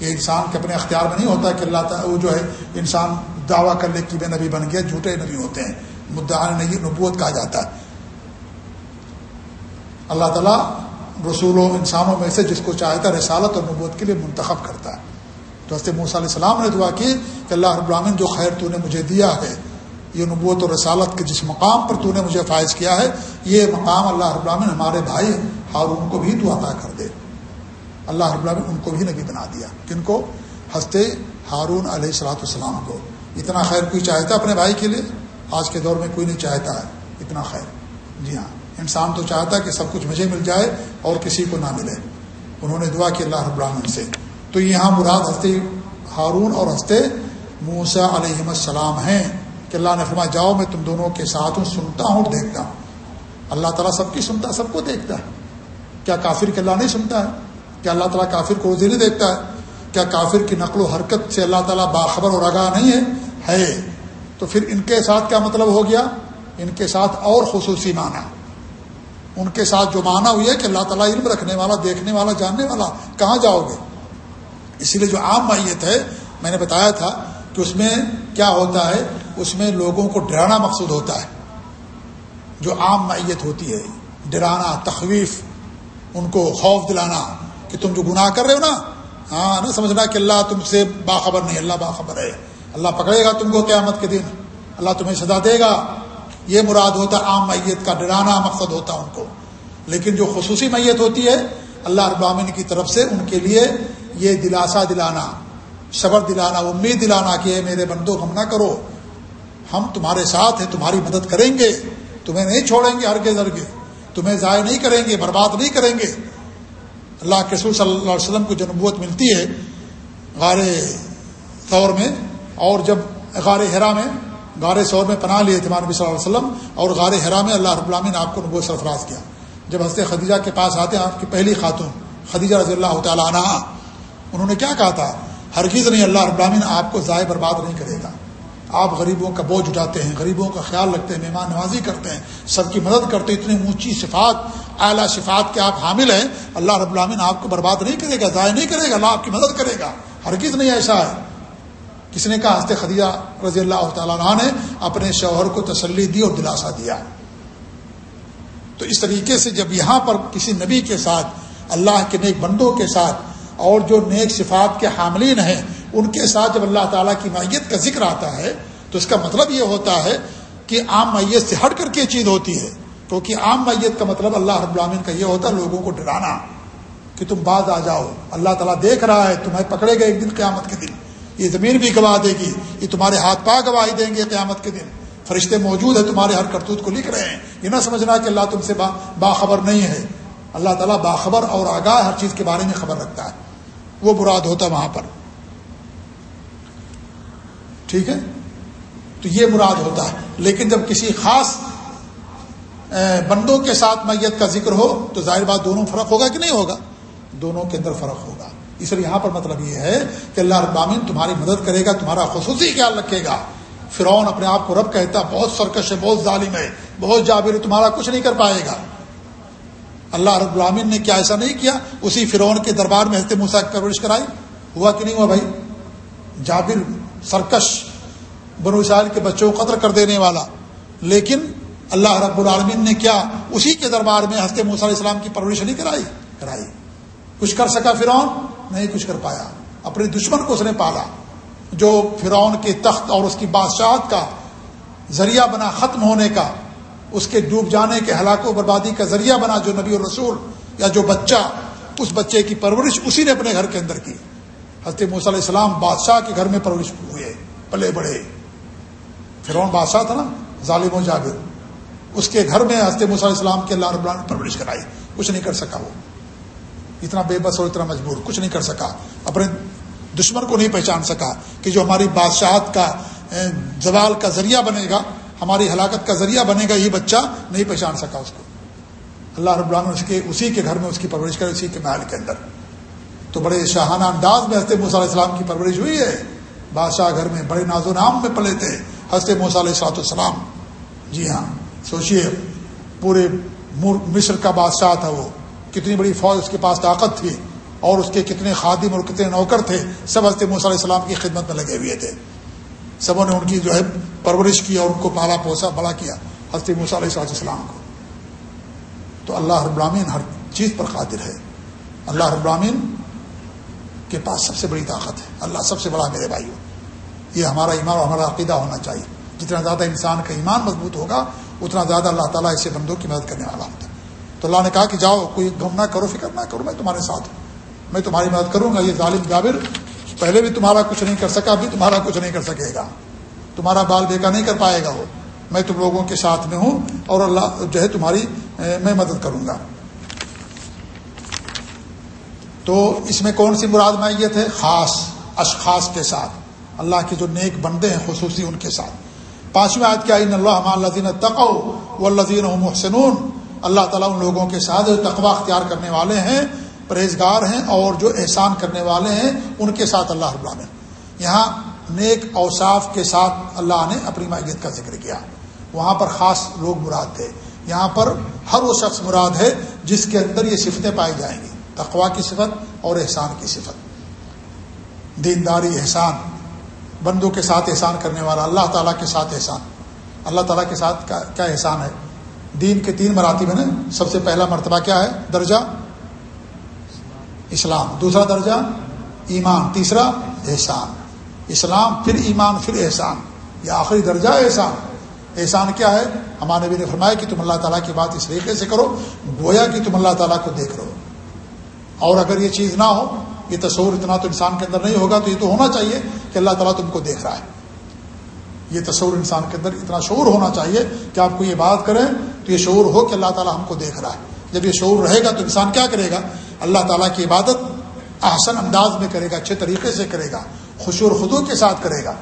یہ انسان کے اپنے اختیار میں نہیں ہوتا کہ اللہ تعالیٰ وہ جو ہے، انسان دعویٰ کر لے کہ میں نبی بن گیا جھوٹے نبی ہوتے ہیں۔ مدعا نہیں، نبوت کہا جاتا ہے۔ اللہ تعالیٰ رسولوں، انسانوں میں سے جس کو چاہتا رسالت اور نبوت کے لیے منتخب کرتا ہے۔ تو حضرت موسیٰ علیہ السلام نے دعا کی کہ اللہ رب العالمین، جو خیر تو نے مجھے دیا ہے، یہ نبوت اور رسالت کے جس مقام پر تو نے مجھے فائز کیا ہے، یہ مقام اللہ رب العالمین ہمارے بھائی ہارون کو بھی تو عطا کر دے۔ اللہ رب العالمین ان کو بھی نبی بنا دیا۔ کن کو؟ ہنستے ہارون علیہ السلاۃ السلام کو۔ اتنا خیر کوئی چاہتا اپنے بھائی کے لیے؟ آج کے دور میں کوئی نہیں چاہتا ہے، اتنا خیر۔ جی ہاں انسان تو چاہتا ہے کہ سب کچھ مجھے مل جائے اور کسی کو نہ ملے۔ انہوں نے دعا کی اللہ رب العالمین سے۔ تو یہاں مراد ہنستے ہارون اور ہنستے موسا علیہ السلام ہیں کہ اللہ نے فرما جاؤ میں تم دونوں کے ساتھ ہوں، سنتا ہوں اور دیکھتا ہوں۔ اللہ تعالیٰ سب کی سنتا، سب کو دیکھتا ہے۔ کیا کافر کے اللہ نہیں سنتا ہے؟ کیا اللہ تعالیٰ کافر کو نہیں دیکھتا ہے؟ کیا کافر کی نقل و حرکت سے اللہ تعالیٰ باخبر اور آگاہ نہیں ہے؟ ہے۔ تو پھر ان کے ساتھ کیا مطلب ہو گیا؟ ان کے ساتھ اور خصوصی معنی۔ ان کے ساتھ جو معنی ہوئی ہے کہ اللہ تعالیٰ علم رکھنے والا، دیکھنے والا، جاننے والا، کہاں جاؤ گے؟ اسی لیے جو عام میت ہے، میں نے بتایا تھا کہ اس میں کیا ہوتا ہے؟ اس میں لوگوں کو ڈرانا مقصود ہوتا ہے۔ جو عام میت ہوتی ہے، ڈرانا، تخویف، ان کو خوف دلانا کہ تم جو گناہ کر رہے ہو نا ہاں نہ سمجھنا کہ اللہ تم سے باخبر نہیں، اللہ باخبر ہے۔ اللہ پکڑے گا تم کو قیامت کے دن۔ اللہ تمہیں سزا دے گا۔ یہ مراد ہوتا ہے عام میت کا ڈرانا مقصد ہوتا ان کو۔ لیکن جو خصوصی میت ہوتی ہے، اللہ ابامن کی طرف سے ان کے لیے یہ دلاسا دلانا، صبر دلانا، امید دلانا کہ میرے بندو ہم نہ کرو۔ ہم تمہارے ساتھ ہیں، تمہاری مدد کریں گے۔ تمہیں نہیں چھوڑیں گے ہر کے ذرگے تمہیں ضائع نہیں کریں گے، برباد نہیں کریں گے۔ اللہ کے رسول صلی اللہ علیہ وسلم کو جو نبوت ملتی ہے غار طور میں، اور جب غار ہرا میں، غار سور میں پناہ لیے تھے نبی صلی اللہ علیہ وسلم، اور غار ہرا میں اللہ رب العالمین نے آپ کو نبوت سرفراز کیا۔ جب ہنستے خدیجہ کے پاس آتے ہیں، آپ کی پہلی خاتون، خدیجہ رضی اللہ تعالیٰ عنہ، انہوں نے کیا کہا تھا؟ ہرگز نہیں، اللہ رب العالمین آپ کو ضائع برباد نہیں کرے گا۔ آپ غریبوں کا بوجھ اٹھاتے ہیں، غریبوں کا خیال رکھتے ہیں، مہمان نوازی کرتے ہیں، سب کی مدد کرتے ہیں اتنی اونچی صفات، اعلیٰ صفات کے آپ حامل ہیں، اللہ رب العالمین آپ کو برباد نہیں کرے گا، ضائع نہیں کرے گا، اللہ آپ کی مدد کرے گا۔ ہرگز نہیں ایسا ہے۔ کس نے کہا؟ ہنستے خدیجہ رضی اللہ تعالیٰ عنہ نے اپنے شوہر کو تسلی دی اور دلاسا دیا۔ تو اس طریقے سے جب یہاں پر کسی نبی کے ساتھ، اللہ کے نیک بندوں کے ساتھ اور جو نیک صفات کے حاملین ہیں ان کے ساتھ جب اللہ تعالیٰ کی میت کا ذکر آتا ہے، تو اس کا مطلب یہ ہوتا ہے کہ عام میت سے ہٹ کر کے چیز ہوتی ہے۔ کیونکہ عام میت کا مطلب اللہ رب العالمین کا یہ ہوتا ہے لوگوں کو ڈرانا کہ تم بعد آ جاؤ۔ اللہ تعالیٰ دیکھ رہا ہے، تمہیں پکڑے گا ایک دن قیامت کے دن۔ یہ زمین بھی گواہ دے گی۔ یہ تمہارے ہاتھ پا گواہی دیں گے قیامت کے دن۔ فرشتے موجود ہیں تمہارے ہر کرتوت کو لکھ رہے ہیں۔ یہ نہ سمجھنا کہ اللہ تم سے باخبر نہیں ہے۔ اللہ تعالیٰ باخبر اور آگاہ ہر چیز کے بارے میں خبر رکھتا ہے۔ وہ براد ہوتا ہے وہاں پر۔ ٹھیک ہے؟ تو یہ مراد ہوتا ہے۔ لیکن جب کسی خاص بندوں کے ساتھ میت کا ذکر ہو، تو ظاہر بات دونوں فرق ہوگا کہ نہیں ہوگا؟ دونوں کے اندر فرق ہوگا۔ اس لیے یہاں پر مطلب یہ ہے کہ اللہ ابامین تمہاری مدد کرے گا، تمہارا خصوصی خیال رکھے گا۔ فرعون اپنے آپ کو رب کہتا بہت سرکش ہے، بہت ظالم ہے، بہت جابر ہے، تمہارا کچھ نہیں کر پائے گا۔ اللہ رب العامن نے کیا ایسا نہیں کیا؟ اسی فرعون کے دربار میں حضرت موسا کی پرورش کرائی۔ ہوا کہ نہیں ہوا بھائی؟ جابر سرکش بنو اسرائیل کے بچوں کو قتل کر دینے والا۔ لیکن اللہ رب العالمین نے کیا؟ اسی کے دربار میں ہنستے موسیٰ علیہ السلام کی پرورش نہیں کرائی؟ کرائی۔ کچھ کر سکا فرعون؟ نہیں کچھ کر پایا۔ اپنے دشمن کو اس نے پالا۔ جو فرعون کے تخت اور اس کی بادشاہت کا ذریعہ بنا ختم ہونے کا، اس کے ڈوب جانے کے ہلاک و بربادی کا ذریعہ بنا جو نبی الرسول یا جو بچہ اس بچے کی پرورش اسی نے اپنے گھر کے اندر کی۔ حضرت موسیٰ علیہ السلام بادشاہ کے گھر میں پرورش ہوئے، پلے بڑے فرعون بادشاہ تھا نا، ظالم و جابر۔ اس کے گھر میں حضرت علیہ السلام کے اللہ رب نے پرورش کرائی۔ کچھ نہیں کر سکا وہ۔ اتنا بے بس اور اتنا مجبور، کچھ نہیں کر سکا۔ اپنے دشمن کو نہیں پہچان سکا کہ جو ہماری بادشاہت کا زوال کا ذریعہ بنے گا، ہماری ہلاکت کا ذریعہ بنے گا، یہ بچہ نہیں پہچان سکا اس کو۔ اللہ رب اللہ اس کے، اسی کے گھر میں اس کی پرورش کرے اسی کے محل کے اندر۔ تو بڑے شاہانہ انداز میں حضرت علیہ السلام کی پرورش ہوئی ہے۔ بادشاہ گھر میں بڑے ناز و نام میں پلے تھے۔ حضرت موسیٰ علیہ السلاۃ السلام جی ہاں سوچئے پورے مصر کا بادشاہ تھا وہ۔ کتنی بڑی فوج اس کے پاس طاقت تھی اور اس کے کتنے خادم اور کتنے نوکر تھے۔ سب حضرت موسیٰ علیہ السلام کی خدمت میں لگے ہوئے تھے۔ سبوں نے ان کی جو ہے پرورش کی اور ان کو پالا پوسا بڑا کیا حضرت موسیٰ علیہ السلام کو۔ تو اللہ رب العالمین ہر چیز پر قادر ہے۔ اللہ رب العالمین کے پاس سب سے بڑی طاقت ہے۔ اللہ سب سے بڑا میرے بھائی یہ ہمارا ایمان اور ہمارا عقیدہ ہونا چاہیے۔ جتنا زیادہ انسان کا ایمان مضبوط ہوگا، اتنا زیادہ اللہ تعالیٰ ایسے بندوں کی مدد کرنے والا ہوتا ہے۔ تو اللہ نے کہا کہ جاؤ، کوئی غم نہ کرو، فکر نہ کرو، میں تمہارے ساتھ ہوں۔ میں تمہاری مدد کروں گا، یہ ظالم جابر۔ پہلے بھی تمہارا کچھ نہیں کر سکا ابھی تمہارا کچھ نہیں کر سکے گا۔ تمہارا بال بیکا نہیں کر پائے گا وہ۔ میں تم لوگوں کے ساتھ میں ہوں اور اللہ جو ہے تمہاری میں مدد کروں گا۔ تو اس میں کون سی مراد میت ہے؟ خاص اشخاص کے ساتھ۔ اللہ کے جو نیک بندے ہیں، خصوصی ان کے ساتھ۔ پانچویں آج کیا ان اللہ الزین تقو و الزین محسنون۔ اللہ تعالیٰ ان لوگوں کے ساتھ جو تقوا اختیار کرنے والے ہیں، پرہیزگار ہیں اور جو احسان کرنے والے ہیں، ان کے ساتھ اللہ رب العالمین۔ یہاں نیک اوصاف کے ساتھ اللہ نے اپنی معیت کا ذکر کیا۔ وہاں پر خاص لوگ مراد تھے۔ یہاں پر ہر وہ شخص مراد ہے جس کے اندر یہ صفتیں پائی جائیں گی۔ تقوا کی صفت اور احسان کی صفت۔ دینداری، احسان، بندوں کے ساتھ احسان کرنے والا، اللہ تعالیٰ کے ساتھ احسان۔ اللہ تعالیٰ کے ساتھ کیا احسان ہے؟ دین کے تین مراتب ہیں سب سے پہلا مرتبہ کیا ہے؟ درجہ اسلام، دوسرا درجہ ایمان، تیسرا احسان۔ اسلام پھر ایمان، پھر احسان۔ یہ آخری درجہ احسان۔ احسان کیا ہے؟ ہمارے نبی نے فرمایا کہ تم اللہ تعالیٰ کی بات اس طریقے سے کرو، گویا کہ تم اللہ تعالیٰ کو دیکھ رہو۔ اور اگر یہ چیز نہ ہو، یہ تصور اتنا تو انسان کے اندر نہیں ہوگا، تو یہ تو ہونا چاہیے کہ اللہ تعالیٰ تم کو دیکھ رہا ہے۔ یہ تصور انسان کے اندر اتنا شعور ہونا چاہیے کہ آپ کو یہ بات کریں تو یہ شعور ہو کہ اللہ تعالیٰ ہم کو دیکھ رہا ہے۔ جب یہ شعور رہے گا تو انسان کیا کرے گا؟ اللہ تعالیٰ کی عبادت احسن انداز میں کرے گا، اچھے طریقے سے کرے گا خوشور خدو کے ساتھ کرے گا۔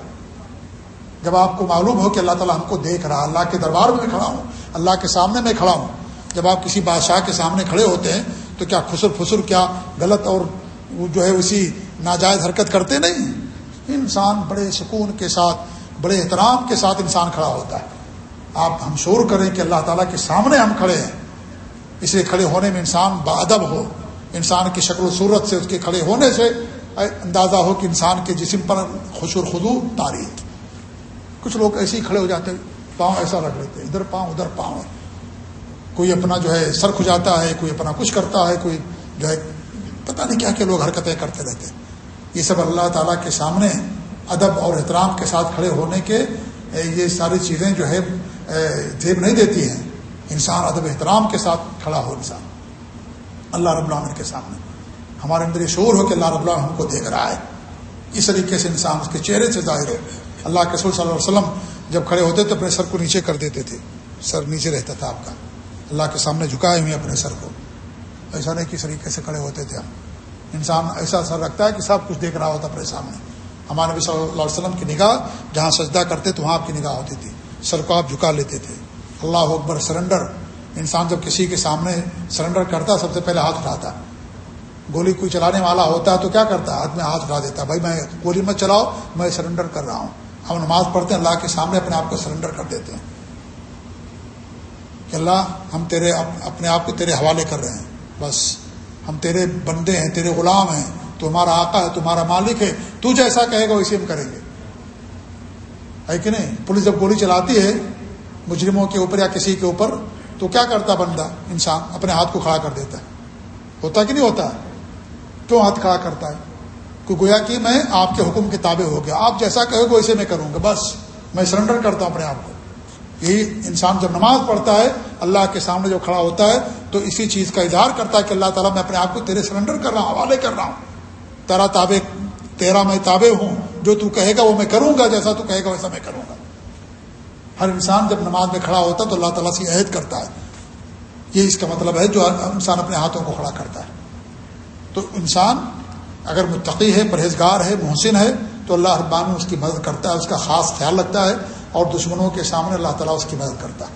جب آپ کو معلوم ہو کہ اللہ تعالیٰ ہم کو دیکھ رہا اللہ کے دربار میں کھڑا ہوں، اللہ کے سامنے میں کھڑا ہوں، جب آپ کسی بادشاہ کے سامنے کھڑے ہوتے ہیں تو کیا خسر پھسر کیا غلط اور جو ہے اسی ناجائز حرکت کرتے نہیں؟ انسان بڑے سکون کے ساتھ، بڑے احترام کے ساتھ انسان کھڑا ہوتا ہے۔ آپ ہم شور کریں کہ اللہ تعالیٰ کے سامنے ہم کھڑے ہیں۔ اس لیے کھڑے ہونے میں انسان بادب ہو۔ انسان کی شکل و صورت سے اس کے کھڑے ہونے سے اندازہ ہو کہ انسان کے جسم پر خوش خدو تاریخ۔ کچھ لوگ ایسے ہی کھڑے ہو جاتے پاؤں ایسا رکھ لیتے ادھر پاؤں ادھر پاؤں۔ کوئی اپنا جو ہے سر کھجاتا ہے، کوئی اپنا کچھ کرتا ہے، کوئی جو ہے پتہ نہیں کیا کہ لوگ حرکتیں کرتے رہتے یہ سب اللہ تعالیٰ کے سامنے ادب اور احترام کے ساتھ کھڑے ہونے کے یہ ساری چیزیں جو ہے جیب نہیں دیتی ہیں۔ انسان ادب احترام کے ساتھ کھڑا ہو انسان۔ اللہ رب العالمین کے سامنے۔ ہمارے اندر یہ شعور ہو کہ اللہ رب العالمین ہم کو دیکھ رہا ہے۔ اس طریقے سے انسان اس کے چہرے سے ظاہر ہو اللہ کے صلی اللہ علیہ وسلم جب کھڑے ہوتے تو اپنے سر کو نیچے کر دیتے تھے۔ سر نیچے رہتا تھا آپ کا۔ اللہ کے سامنے جھکائے ہوئے اپنے سر کو۔ ایسا نہیں کس طریقے سے کھڑے ہوتے تھے ہم۔ انسان ایسا سر رکھتا ہے کہ سب کچھ دیکھ رہا ہوتا اپنے سامنے۔ ہمارے نبی صلی اللہ علیہ وسلم کی نگاہ جہاں سجدہ کرتے تو وہاں آپ کی نگاہ ہوتی تھی۔ سر کو آپ جھکا لیتے تھے۔ اللہ اکبر، سرنڈر۔ انسان جب کسی کے سامنے سرنڈر کرتا سب سے پہلے ہاتھ اٹھاتا۔ گولی کوئی چلانے والا ہوتا ہے تو کیا کرتا؟ ہے ہاتھ میں ہاتھ اٹھا دیتا۔ بھائی، میں گولی مت چلاؤ، میں سرنڈر کر رہا ہوں۔ ہم نماز پڑھتے ہیں، اللہ کے سامنے اپنے آپ کو سرنڈر کر دیتے ہیں۔ کہ اللہ ہم تیرے اپنے آپ کو تیرے حوالے کر رہے ہیں۔ بس، ہم تیرے بندے ہیں، تیرے غلام ہیں۔ تمہارا آقا ہے، تمہارا مالک ہے۔ تو جیسا کہے گا، ویسے ہم کریں گے۔ ہے کہ نہیں؟ پولیس جب گولی چلاتی ہے، مجرموں کے اوپر یا کسی کے اوپر، تو کیا کرتا بندہ؟ انسان اپنے ہاتھ کو کھڑا کر دیتا ہے۔ ہوتا کہ نہیں ہوتا؟ کیوں ہاتھ کھڑا کرتا ہے؟ کہ گویا کہ میں آپ کے حکم کے تابع ہو گیا۔ آپ جیسا کہو گے، ویسے میں کروں گا۔ بس، میں سرنڈر کرتا ہوں اپنے آپ کو۔ یہی انسان جب نماز پڑھتا ہے، اللہ کے سامنے جو کھڑا ہوتا ہے، تو اسی چیز کا اظہار کرتا ہے کہ اللہ تعالیٰ میں اپنے آپ کو تیرے سرنڈر کر رہا ہوں، حوالے کر رہا ہوں۔ تیرا تابع، تیرا میں تابع ہوں۔ جو تو کہے گا وہ میں کروں گا، جیسا تو کہے گا ویسا میں کروں گا۔ ہر انسان جب نماز میں کھڑا ہوتا ہے، تو اللہ تعالیٰ سے عہد کرتا ہے۔ یہ اس کا مطلب ہے جو انسان اپنے ہاتھوں کو کھڑا کرتا ہے۔ تو انسان اگر متقی ہے، پرہیزگار ہے، محسن ہے، تو اللہ ابان اس کی مدد کرتا ہے، اس کا خاص خیال رکھتا ہے۔ اور دشمنوں کے سامنے اللہ تعالیٰ اس کی مدد کرتا ہے۔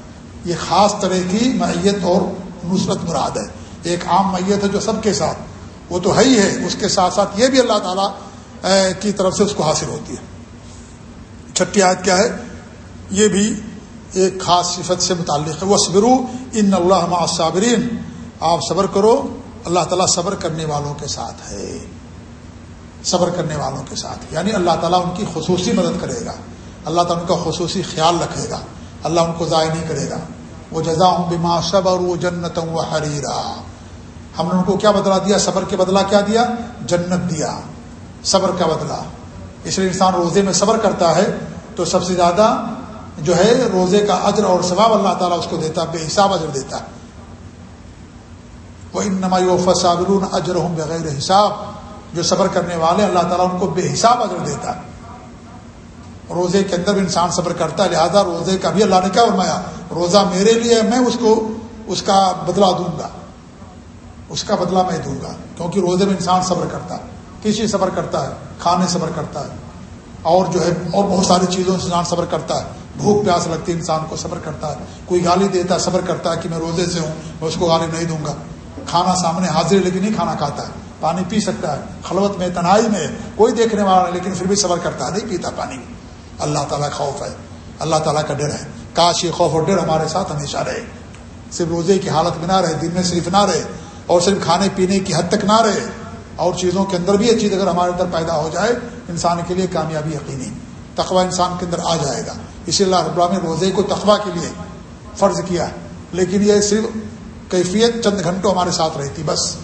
یہ خاص طرح کی میت اور نصرت مراد ہے۔ ایک عام میت ہے جو سب کے ساتھ، وہ تو ہے ہی ہے، اس کے ساتھ ساتھ یہ بھی اللہ تعالیٰ کی طرف سے اس کو حاصل ہوتی ہے۔ چھٹی آیت کیا ہے؟ یہ بھی ایک خاص صفت سے متعلق ہے۔ وہ صبرو ان اللہ صابرین آپ صبر کرو، اللہ تعالیٰ صبر کرنے والوں کے ساتھ ہے۔ صبر کرنے والوں کے ساتھ یعنی اللہ تعالیٰ ان کی خصوصی مدد کرے گا۔ اللہ تعالیٰ ان کا خصوصی خیال رکھے گا۔ اللہ ان کو ضائع نہیں کرے گا۔ وہ جزا ہوں بما صبر وہ جنت و حریرا ہم نے ان کو کیا بدلا دیا؟ صبر کے بدلا کیا دیا؟ جنت دیا۔ صبر کا بدلا اس لیے انسان روزے میں صبر کرتا ہے تو سب سے زیادہ جو ہے روزے کا اجر اور ثواب اللہ تعالیٰ اس کو دیتا بے حساب اجر دیتا وہ ان نمائی و فصابرون اجر ہوں بغیر حساب۔ جو صبر کرنے والے اللہ تعالیٰ ان کو بے حساب اجر دیتا روزے کے اندر بھی انسان صبر کرتا ہے، لہٰذا روزے کا بھی اللہ نے کیا فرمایا؟ روزہ میرے لیے میں اس کو، اس کا بدلہ دوں گا۔ اس کا بدلہ میں دوں گا، کیونکہ روزے میں انسان صبر کرتا ہے۔ کسی صبر کرتا ہے؟ کھانے صبر کرتا ہے۔ اور جو ہے، اور بہت ساری چیزوں سے انسان صبر کرتا ہے۔ بھوک پیاس لگتی ہے، انسان کو صبر کرتا ہے۔ کوئی گالی دیتا ہے، صبر کرتا ہے کہ میں روزے سے ہوں، میں اس کو گالی نہیں دوں گا۔ کھانا سامنے حاضر لیکن نہیں کھانا کھاتا ہے۔ پانی پی سکتا ہے۔ خلوت میں، تنہائی میں کوئی دیکھنے والا نہیں، لیکن پھر بھی صبر کرتا ہے۔ نہیں پیتا پانی۔ اللہ تعالیٰ خوف ہے۔ اللہ تعالیٰ کا ڈر ہے۔ کاش یہ خوف اور ڈر ہمارے ساتھ ہمیشہ رہے۔ صرف روزے کی حالت میں نہ رہے، دن میں صرف نہ رہے، اور صرف کھانے پینے کی حد تک نہ رہے۔ اور چیزوں کے اندر بھی یہ چیز اگر ہمارے اندر پیدا ہو جائے، انسان کے لیے کامیابی یقینی۔ تقوی انسان کے اندر آ جائے گا۔ اسی اللہ رب اللہ نے روزے کو تقوا کے لیے فرض کیا ہے۔ لیکن یہ صرف کیفیت چند گھنٹوں ہمارے ساتھ رہتی، بس۔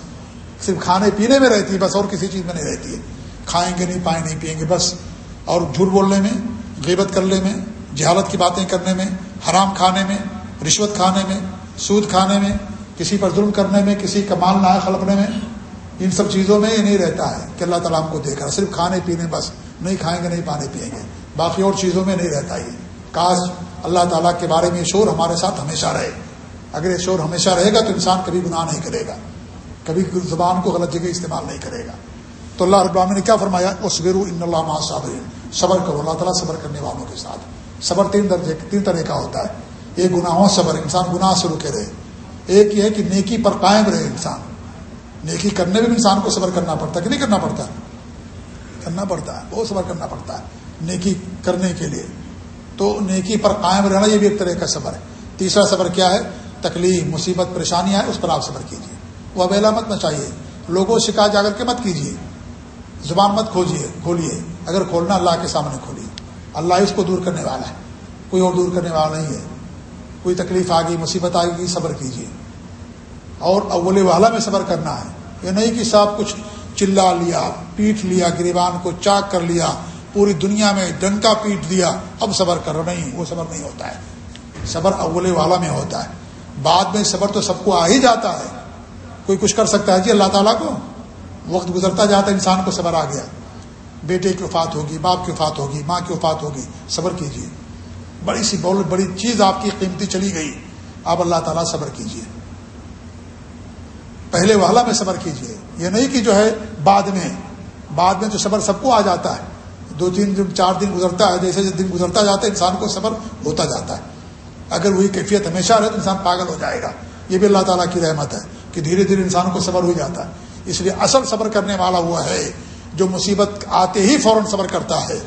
صرف کھانے پینے میں رہتی، بس اور کسی چیز میں نہیں رہتی۔ ہے کھائیں گے نہیں، پائیں نہیں پئیں گے، بس۔ اور جھوٹ بولنے میں غیبت کرنے میں، جہالت کی باتیں کرنے میں، حرام کھانے میں، رشوت کھانے میں، سود کھانے میں، کسی پر ظلم کرنے میں، کسی کا مال نہ خلپنے میں، ان سب چیزوں میں یہ نہیں رہتا ہے کہ اللہ تعالیٰ ہم کو دیکھ رہا صرف کھانے پینے بس، نہیں کھائیں گے، نہیں پانے پئیں گے۔ باقی اور چیزوں میں نہیں رہتا یہ۔ کاش اللہ تعالیٰ کے بارے میں شور ہمارے ساتھ ہمیشہ رہے۔ اگر یہ شور ہمیشہ رہے گا تو انسان کبھی گناہ نہیں کرے گا۔ کبھی زبان کو غلط جگہ استعمال نہیں کرے گا۔ تو اللہ رب العالمین نے کیا فرمایا؟ اس ان اللہ صابر صبر کرو، اللہ تعالیٰ صبر کرنے والوں کے ساتھ۔ صبر تین درجے، تین طرح کا ہوتا ہے۔ ایک گناہوں صبر، انسان گناہ سے رکے رہے ایک یہ ہے کہ نیکی پر قائم رہے انسان۔ نیکی کرنے میں بھی انسان کو صبر کرنا پڑتا ہے کہ نہیں کرنا پڑتا؟ کرنا پڑتا ہے، بہت صبر کرنا پڑتا ہے نیکی کرنے کے لیے۔ تو نیکی پر قائم رہنا یہ بھی ایک طرح کا صبر ہے۔ تیسرا صبر کیا ہے؟ تکلیف، مصیبت، پریشانیاں ہے اس پر آپ صبر کیجیے وہ ابیلا مت نہ چاہیے۔ لوگوں شکایت جا کر کے مت کیجیے زبان مت کھوجیے کھولیے۔ اگر کھولنا اللہ کے سامنے کھولیے اللہ اس کو دور کرنے والا ہے۔ کوئی اور دور کرنے والا نہیں ہے۔ کوئی تکلیف آ گئی مصیبت آ گئی صبر کیجیے اور اول والا میں صبر کرنا ہے۔ یہ نہیں کہ صاحب کچھ چلا لیا، پیٹ لیا، گریبان کو چاک کر لیا، پوری دنیا میں ڈنکا پیٹ دیا۔ اب صبر کرو، نہیں، وہ صبر نہیں ہوتا ہے۔ صبر اول والا میں ہوتا ہے۔ بعد میں صبر تو سب کو آ ہی جاتا ہے۔ کوئی کچھ کر سکتا ہے جی اللہ تعالیٰ کو؟ وقت گزرتا جاتا ہے، انسان کو صبر آ گیا۔ بیٹے کی وفات ہوگی، باپ کی وفات ہوگی، ماں کی وفات ہوگی، صبر کیجیے بڑی سی بہت بڑی چیز آپ کی قیمتی چلی گئی۔ آپ اللہ تعالیٰ صبر کیجیے پہلے والا میں صبر کیجیے یہ نہیں کہ جو ہے بعد میں بعد میں تو صبر سب کو آ جاتا ہے۔ دو تین دن، چار دن گزرتا ہے، جیسے جیسے دن گزرتا جاتا ہے، انسان کو صبر ہوتا جاتا ہے۔ اگر وہی کیفیت ہمیشہ رہے تو انسان پاگل ہو جائے گا۔ یہ بھی اللہ تعالیٰ کی رحمت ہے کہ دھیرے دھیرے انسان کو صبر ہو جاتا ہے۔ اس لیے اصل صبر کرنے والا ہوا ہے۔ جو مصیبت آتے ہی فوراً صبر کرتا ہے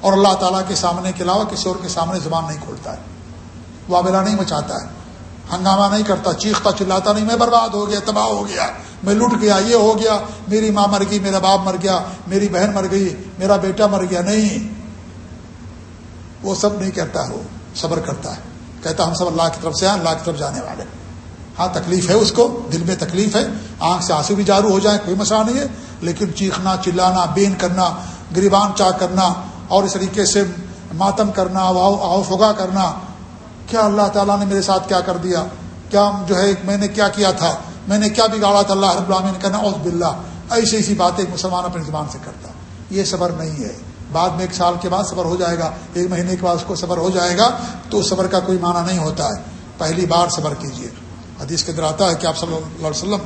اور اللہ تعالیٰ کے سامنے کے علاوہ کسی اور کے سامنے زبان نہیں کھولتا ہے وہ ابلا نہیں مچاتا ہے۔ ہنگامہ نہیں کرتا، چیختا، چلاتا نہیں، میں برباد ہو گیا، تباہ ہو گیا، میں لٹ گیا، یہ ہو گیا، میری ماں مر گئی، میرا باپ مر گیا، میری بہن مر گئی، میرا بیٹا مر گیا، نہیں۔ وہ سب نہیں کرتا ہے وہ صبر کرتا ہے۔ کہتا ہم سب اللہ کی طرف سے ہیں، اللہ کی طرف جانے والے ہاں تکلیف ہے اس کو، دل میں تکلیف ہے، آنکھ سے آنسو بھی جارو ہو جائے کوئی مسئلہ نہیں ہے۔ لیکن چیخنا، چلانا، بین کرنا، گریبان چا کرنا، اور اس طریقے سے ماتم کرنا آؤ فگا کرنا، کیا اللہ تعالیٰ نے میرے ساتھ کیا کر دیا؟ کیا جو ہے، میں نے کیا کیا تھا؟ میں نے کیا بگاڑا تھا؟ اللہ رب العالمین کرنا اوز بلّہ ایسی ایسی باتیں مسلمان اپنی زبان سے کرتا۔ یہ صبر نہیں ہے۔ بعد میں ایک سال کے بعد صبر ہو جائے گا، ایک مہینے کے بعد اس کو صبر ہو جائے گا، تو صبر کا کوئی معنی نہیں ہوتا ہے۔ پہلی بار صبر کیجیے حدیث کے اندر آتا ہے کہ آپ صلی اللہ علیہ وسلم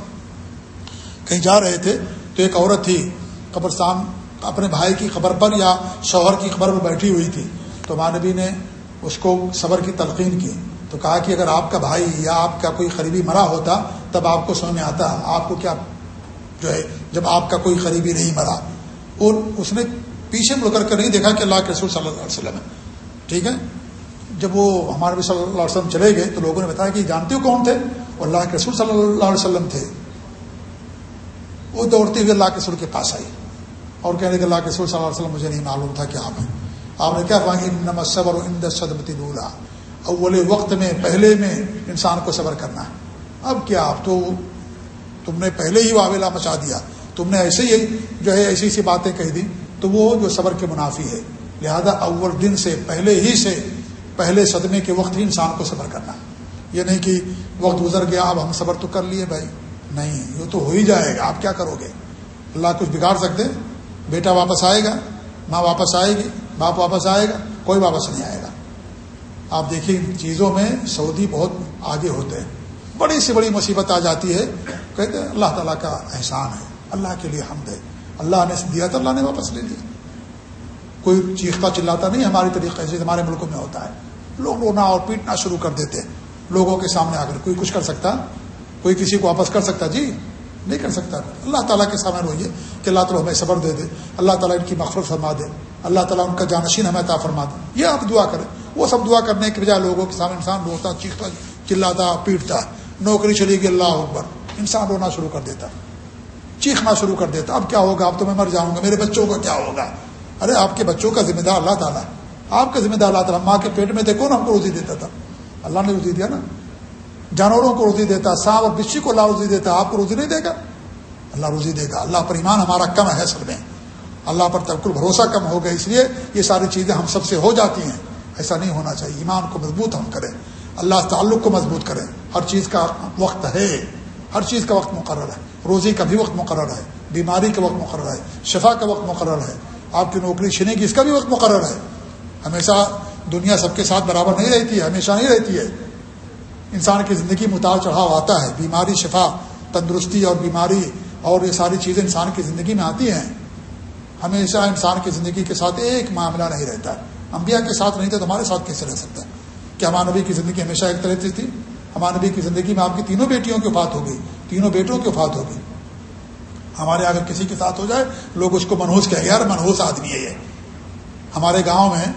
کہیں جا رہے تھے تو ایک عورت تھی، قبرستان اپنے بھائی کی خبر پر یا شوہر کی خبر پر بیٹھی ہوئی تھی۔ تو مانبی نے اس کو صبر کی تلقین کی۔ تو کہا کہ اگر آپ کا بھائی یا آپ کا کوئی قریبی مرا ہوتا، تب آپ کو سمجھ میں آتا، آپ کو کیا جو ہے، جب آپ کا کوئی قریبی نہیں مرا۔ اور اس نے پیچھے مڑ کر کے نہیں دیکھا کہ اللہ کے رسول صلی اللہ علیہ وسلم ہے ٹھیک ہے؟ جب وہ ہمارے بھی صلی اللہ علیہ وسلم چلے گئے تو لوگوں نے بتایا کہ جانتے ہو کون تھے؟ وہ اللہ کے رسول صلی اللہ علیہ وسلم تھے۔ وہ دوڑتے ہوئے اللہ کے رسول کے پاس آئی اور کہنے کہ اللہ کے رسول صلی اللہ علیہ وسلم، مجھے نہیں معلوم تھا کہ آپ ہیں۔ آپ نے کیا نمت صبر و اند صدمتی بولا اول وقت میں، پہلے میں انسان کو صبر کرنا ہے۔ اب کیا آپ تو، تم نے پہلے ہی واویلا مچا دیا۔ تم نے ایسے ہی جو ہے، ایسی سی باتیں کہہ دی۔ تو وہ جو صبر کے منافی ہے، لہذا اول دن سے، پہلے ہی سے پہلے صدمے کے وقت ہی انسان کو صبر کرنا یہ نہیں کہ وقت گزر گیا، اب ہم صبر تو کر لیے بھائی۔ نہیں، یہ تو ہو ہی جائے گا، آپ کیا کرو گے؟ اللہ کچھ بگاڑ سکتے بیٹا واپس آئے گا، ماں واپس آئے گی، باپ واپس آئے گا، کوئی واپس نہیں آئے گا۔ آپ دیکھیے چیزوں میں سعودی بہت آگے ہوتے ہیں۔ بڑی سے بڑی مصیبت آ جاتی ہے۔ کہتے ہیں اللہ تعالیٰ کا احسان ہے، اللہ کے لیے حمد ہے۔ اللہ نے دیا تو اللہ نے واپس لے لیا۔ کوئی چیختا چلاتا نہیں، ہماری طریقے سے ہمارے ملکوں میں ہوتا ہے۔ لوگ رونا اور پیٹنا شروع کر دیتے ہیں۔ لوگوں کے سامنے آ کر کوئی کچھ کر سکتا، کوئی کسی کو واپس کر سکتا جی نہیں کر سکتا۔ اللہ تعالیٰ کے سامنے روئیے کہ اللہ تعالیٰ ہمیں صبر دے دے۔ اللہ تعالیٰ ان کی مغفرت فرما دے۔ اللہ تعالیٰ ان کا جانشین ہمیں عطا فرما دے۔ یہ آپ دعا کریں۔ وہ سب دعا کرنے کے بجائے لوگوں کے سامنے انسان روتا، چیختا، چلاتا، پیٹتا۔ نوکری چلی گئی، اللہ اکبر۔ انسان رونا شروع کر دیتا۔ چیخنا شروع کر دیتا۔ اب کیا ہوگا؟ اب تو میں مر جاؤں گا، میرے بچوں کا کیا ہوگا؟ ارے، آپ کے بچوں کا ذمہ دار اللہ تعالیٰ ہے۔ آپ کا ذمہ دار اللہ تعالیٰ ماں کے پیٹ میں دیکھو نا ہم کو روزی دیتا تھا؟ اللہ نے روزی دیا نا۔ جانوروں کو روزی دیتا، سانپ اور بچی کو اللہ روزی دیتا، آپ کو روزی نہیں دے گا؟ اللہ روزی دے گا۔ اللہ پر ایمان ہمارا کم ہے سب میں۔ اللہ پر تبکل بھروسہ کم ہو گیا، اس لیے یہ ساری چیزیں ہم سب سے ہو جاتی ہیں۔ ایسا نہیں ہونا چاہیے۔ ایمان کو مضبوط ہم کریں۔ اللہ تعلق کو مضبوط کریں۔ ہر چیز کا وقت ہے۔ ہر چیز کا وقت مقرر ہے۔ روزی کا بھی وقت مقرر ہے۔ بیماری کا وقت مقرر ہے۔ شفا کا وقت مقرر ہے۔ آپ کی نوکری چھنے کی، اس کا بھی وقت مقرر ہے۔ ہمیشہ دنیا سب کے ساتھ برابر نہیں رہتی ہے، ہمیشہ نہیں رہتی ہے۔ انسان کی زندگی متاث چڑھاؤ آتا ہے، بیماری شفا، تندرستی اور بیماری اور یہ ساری چیزیں انسان کی زندگی میں آتی ہیں۔ ہمیشہ انسان کی زندگی کے ساتھ ایک معاملہ نہیں رہتا انبیاء کے ساتھ نہیں تھا تو ہمارے ساتھ کیسے رہ سکتا ہے؟ کیا ہمارے نبی کی زندگی ہمیشہ ایک طرح سے تھی؟ ہمارے نبی کی زندگی میں آپ کی تینوں بیٹیوں کی وفات ہوگی تینوں بیٹوں کی وفات ہوگی ہمارے اگر کسی کے ساتھ ہو جائے، لوگ اس کو منہوس کہیں گے یار منہوس آدمی ہے یہ۔ ہمارے گاؤں میں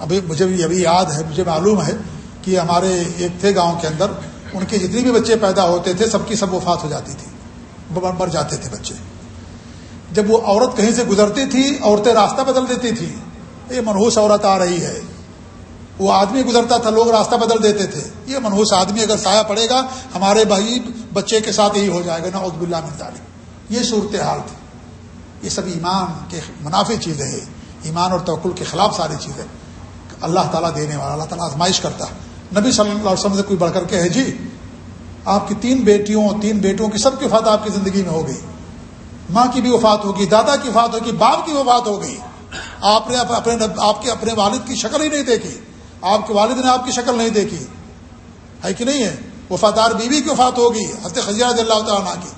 ابھی مجھے بھی ابھی یاد ہے، مجھے معلوم ہے کہ ہمارے ایک تھے گاؤں کے اندر، ان کے جتنے بھی بچے پیدا ہوتے تھے، سب کی سب وفات ہو جاتی تھی، مر جاتے تھے بچے۔ جب وہ عورت کہیں سے گزرتی تھی، عورتیں راستہ بدل دیتی تھی یہ منہوس عورت آ رہی ہے۔ وہ آدمی گزرتا تھا، لوگ راستہ بدل دیتے تھے۔ یہ منہوس آدمی اگر سایہ پڑے گا، ہمارے بھائی بچے کے ساتھ یہی ہو جائے گا نا عزب اللہ ملتا یہ صورتحال تھی۔ یہ سب ایمان کے منافع چیزیں ہیں۔ ایمان اور توکل کے خلاف ساری چیزیں۔ اللہ تعالیٰ دینے والا، اللہ تعالیٰ آزمائش کرتا ہے۔ نبی صلی اللہ علیہ وسلم سے کوئی بڑھ کر کے ہے جی آپ کی تین بیٹیوں، تین بیٹوں کی سب کی وفات آپ کی زندگی میں ہو گئی۔ ماں کی بھی وفات ہوگی دادا کی وفات ہوگی باپ کی وفات ہو گئی۔ آپ نے اپنے آپ کے اپنے والد کی شکل ہی نہیں دیکھی۔ آپ کے والد نے آپ کی شکل نہیں دیکھی۔ ہے کہ نہیں ہے؟ وفادار بیوی کی وفات ہوگی، حضرت خزیرہ اللہ تعالیٰ کی۔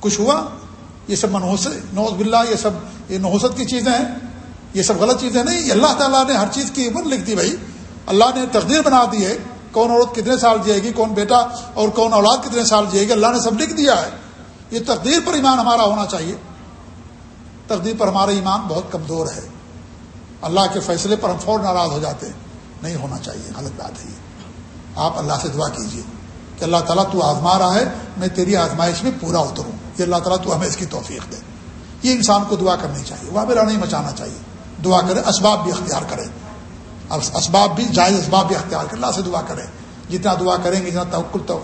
کچھ ہوا؟ یہ سب منحوس نوز باللہ، یہ سب، یہ نحوست کی چیزیں ہیں۔ یہ سب غلط چیزیں نہیں اللہ تعالیٰ نے ہر چیز کی عمر لکھ دی بھائی۔ اللہ نے تقدیر بنا دی ہے، کون عورت کتنے سال جیے گی، کون بیٹا اور کون اولاد کتنے سال جیے گی، اللہ نے سب لکھ دیا ہے۔ یہ تقدیر پر ایمان ہمارا ہونا چاہیے۔ تقدیر پر ہمارا ایمان بہت کمزور ہے۔ اللہ کے فیصلے پر ہم فور ناراض ہو جاتے نہیں ہونا چاہیے، غلط بات ہے یہ۔ آپ اللہ سے دعا کیجیے کہ اللہ تعالیٰ تو آزما رہا ہے، میں تیری آزمائش میں پورا اتروں۔ یہ اللہ تعالیٰ تو ہمیں اس کی توفیق دے۔ یہ انسان کو دعا کرنی چاہیے، وہ میرا نہیں مچانا چاہیے۔ دعا کرے، اسباب بھی اختیار کرے۔ اسباب بھی، جائز اسباب بھی اختیار کرے، اللہ سے دعا کرے۔ جتنا دعا کریں گے، جتنا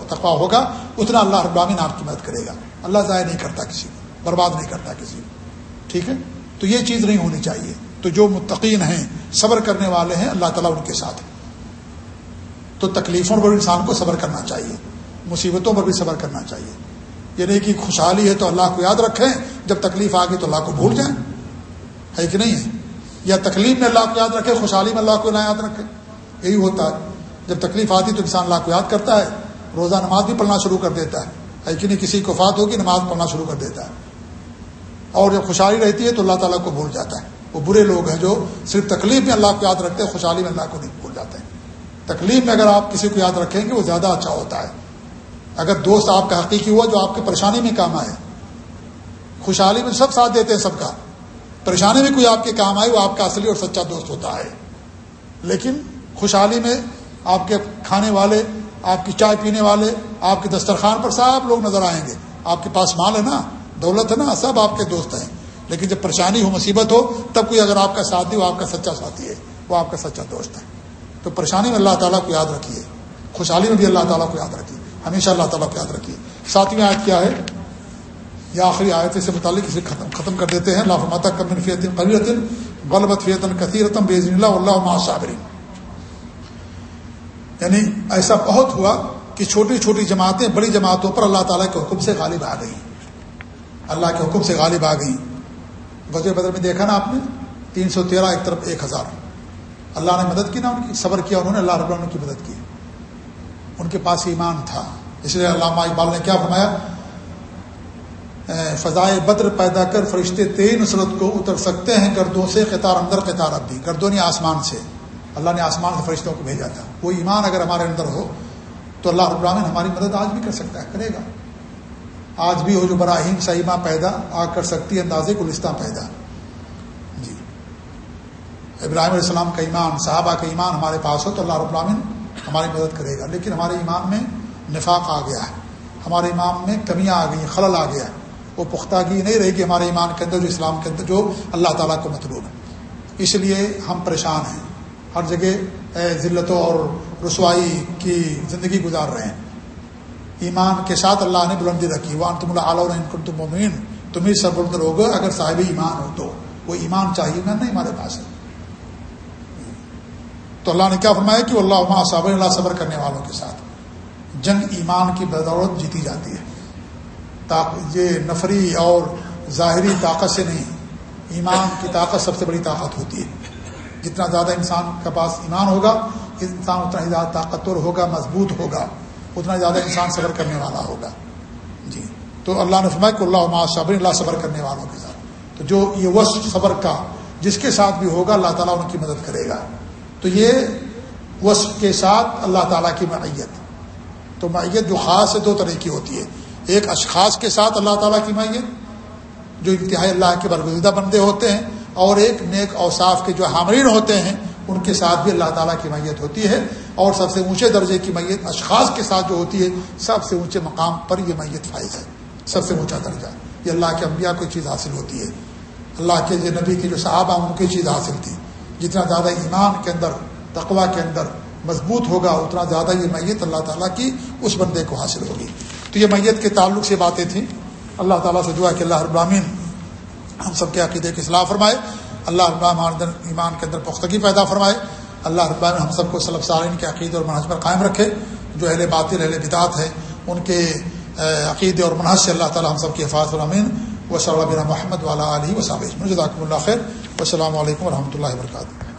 تقوا ہوگا، اتنا اللہ ابامین آپ کی مدد کرے گا۔ اللہ ضائع نہیں کرتا کسی کو، برباد نہیں کرتا کسی کو۔ ٹھیک ہے؟ تو یہ چیز نہیں ہونی چاہیے۔ تو جو متقین ہیں، صبر کرنے والے ہیں، اللہ تعالیٰ ان کے ساتھ تو تکلیفوں پر انسان کو صبر کرنا چاہیے۔ مصیبتوں پر بھی صبر کرنا چاہیے۔ یہ نہیں کہ خوشحالی ہے تو اللہ کو یاد رکھیں، جب تکلیف آ گئی تو اللہ کو بھول جائیں۔ ہے کہ نہیں ہے؟ یا تکلیف میں اللہ کو یاد رکھے، خوشحالی میں اللہ کو نہ یاد رکھے۔ یہی ہوتا ہے۔ جب تکلیف آتی تو انسان اللہ کو یاد کرتا ہے، روزہ نماز بھی پڑھنا شروع کر دیتا ہے۔ ہے کہ نہیں؟ کسی کو فات ہوگی، نماز پڑھنا شروع کر دیتا ہے۔ اور جب خوشحالی رہتی ہے تو اللہ تعالیٰ کو بھول جاتا ہے۔ وہ برے لوگ ہیں جو صرف تکلیف میں اللہ کو یاد رکھتے ہیں خوشحالی میں اللہ کو نہیں بھول جاتے۔ ہیں تکلیف میں اگر آپ کسی کو یاد رکھیں گے، وہ زیادہ اچھا ہوتا ہے۔ اگر دوست آپ کا حقیقی ہوا جو آپ کی پریشانی میں کام آئے، خوشحالی میں سب ساتھ دیتے ہیں، سب کا۔ پریشانی میں کوئی آپ کے کام آئے، وہ آپ کا اصلی اور سچا دوست ہوتا ہے۔ لیکن خوشحالی میں آپ کے کھانے والے، آپ کی چائے پینے والے، آپ کے دسترخوان پر سب لوگ نظر آئیں گے۔ آپ کے پاس مال ہے نا، دولت ہے نا، سب آپ کے دوست ہیں۔ لیکن جب پریشانی ہو، مصیبت ہو، تب کوئی اگر آپ کا ساتھی وہ آپ کا سچا ساتھی ہے، وہ آپ کا سچا دوست ہے۔ تو پریشانی میں اللہ تعالیٰ کو یاد رکھیے۔ خوشحالی میں بھی اللہ تعالیٰ کو یاد رکھیے۔ ہمیشہ اللہ تعالیٰ کو یاد رکھیے۔ ساتویں آیت کیا ہے؟ یا آخری آیت سے متعلق اسے ختم ختم کر دیتے ہیں۔ اللہ ماتا کمن فیتن قبیرتن غلبت فیتن کثیرتم بے اللہ اللہ صابرین یعنی ایسا بہت ہوا کہ چھوٹی چھوٹی جماعتیں بڑی جماعتوں پر اللہ تعالیٰ کے حکم سے غالب آ گئی اللہ کے حکم سے غالب آ گئی غزل بدر میں دیکھا نا آپ نے؟ تین سو تیرہ ایک طرف ایک ہزار۔ اللہ نے مدد کی نا ان کی، صبر کیا انہوں نے، اللہ رب العالمین کی مدد کی۔ ان کے پاس ایمان تھا۔ اس لیے علامہ اقبال نے کیا فرمایا؟ فضائے بدر پیدا کر، فرشتے تیز نصرت کو اتر سکتے ہیں، گردوں سے قطار اندر قطار اب بھی گردوں نے آسمان سے۔ اللہ نے آسمان سے فرشتوں کو بھیجا تھا۔ وہ ایمان اگر ہمارے اندر ہو، تو اللہ رب العالمین ہماری مدد آج بھی کر سکتا ہے، کرے گا۔ آج بھی ہو جو براہیم سیما پیدا آ کر سکتی ہے اندازے گلستہ پیدا۔ جی۔ ابراہیم علیہ السلام کا ایمان، صحابہ کا ایمان ہمارے پاس ہو، تو اللہ رب العالمین ہماری مدد کرے گا۔ لیکن ہمارے ایمان میں نفاق آ گیا ہے۔ ہمارے ایمان میں کمیاں آ گئی خلل آ گیا ہے۔ وہ پختگی نہیں رہے گی ہمارے ایمان کے اندر جو اسلام کے اندر جو اللہ تعالیٰ کو مطلوب ہے۔ اس لیے ہم پریشان ہیں۔ ہر جگہ ذلتوں اور رسوائی کی زندگی گزار رہے ہیں۔ ایمان کے ساتھ اللہ نے بلندی رکھی۔ وہ تم اللہ تم تم ہی سب بلند ہوگا اگر صاحب ایمان ہو تو وہ ایمان چاہیے میں نہیں ہمارے پاس۔ ہے تو اللہ نے کیا فرمایا کہ اللہ عما صابر اللہ صبر کرنے والوں کے ساتھ۔ جنگ ایمان کی بدولت جیتی جاتی ہے۔ یہ نفری اور ظاہری طاقت سے نہیں، ایمان کی طاقت سب سے بڑی طاقت ہوتی ہے۔ جتنا زیادہ انسان کا پاس ایمان ہوگا، انسان اتنا ہی زیادہ طاقتور ہوگا، مضبوط ہوگا، اتنا زیادہ انسان صبر کرنے والا ہوگا۔ جی۔ تو اللہ نے فرمایا کہ اللہ عما صبر اللہ صبر کرنے والوں کے ساتھ۔ تو جو یہ وصف صبر کا جس کے ساتھ بھی ہوگا، اللہ تعالیٰ ان کی مدد کرے گا۔ تو یہ وصف کے ساتھ اللہ تعالیٰ کی معیت۔ تو معیت جو خاص ہے، دو طرح کی ہوتی ہے۔ ایک اشخاص کے ساتھ اللہ تعالیٰ کی معیت جو انتہائی اللہ کے برگزیدہ بندے ہوتے ہیں، اور ایک نیک اوصاف کے جو حامرین ہوتے ہیں، ان کے ساتھ بھی اللہ تعالیٰ کی میت ہوتی ہے، اور سب سے اونچے درجے کی میت اشخاص کے ساتھ جو ہوتی ہے، سب سے اونچے مقام پر یہ میت فائز ہے، سب سے اونچا درجہ۔ یہ اللہ کے انبیاء کو چیز حاصل ہوتی ہے۔ اللہ کے نبی کے جو صحابہ ان کی چیز حاصل تھی جتنا زیادہ ایمان کے اندر تقوا کے اندر مضبوط ہوگا، اتنا زیادہ یہ میت اللہ تعالیٰ کی اس بندے کو حاصل ہوگی۔ تو یہ میت کے تعلق سے باتیں تھیں۔ اللہ تعالیٰ سے دعا کہ اللہ ابراہین ہم سب کے عقیدے کی اصلاح فرمائے۔ اللہ ابام ایمان کے اندر پختگی پیدا فرمائے۔ اللہ ابام ہم سب کو صلب سالین کے عقیدے اور منحص پر قائم رکھے۔ جو اہل باطل، اہل بدعت ہے ان کے عقیدے اور منحص سے اللہ تعالیٰ ہم سب کی حفاظ الامین و صلی اللہ محمد والا علیہ وسلم مجھے اللہ خیر۔ السلام علیکم و اللہ وبرکاتہ۔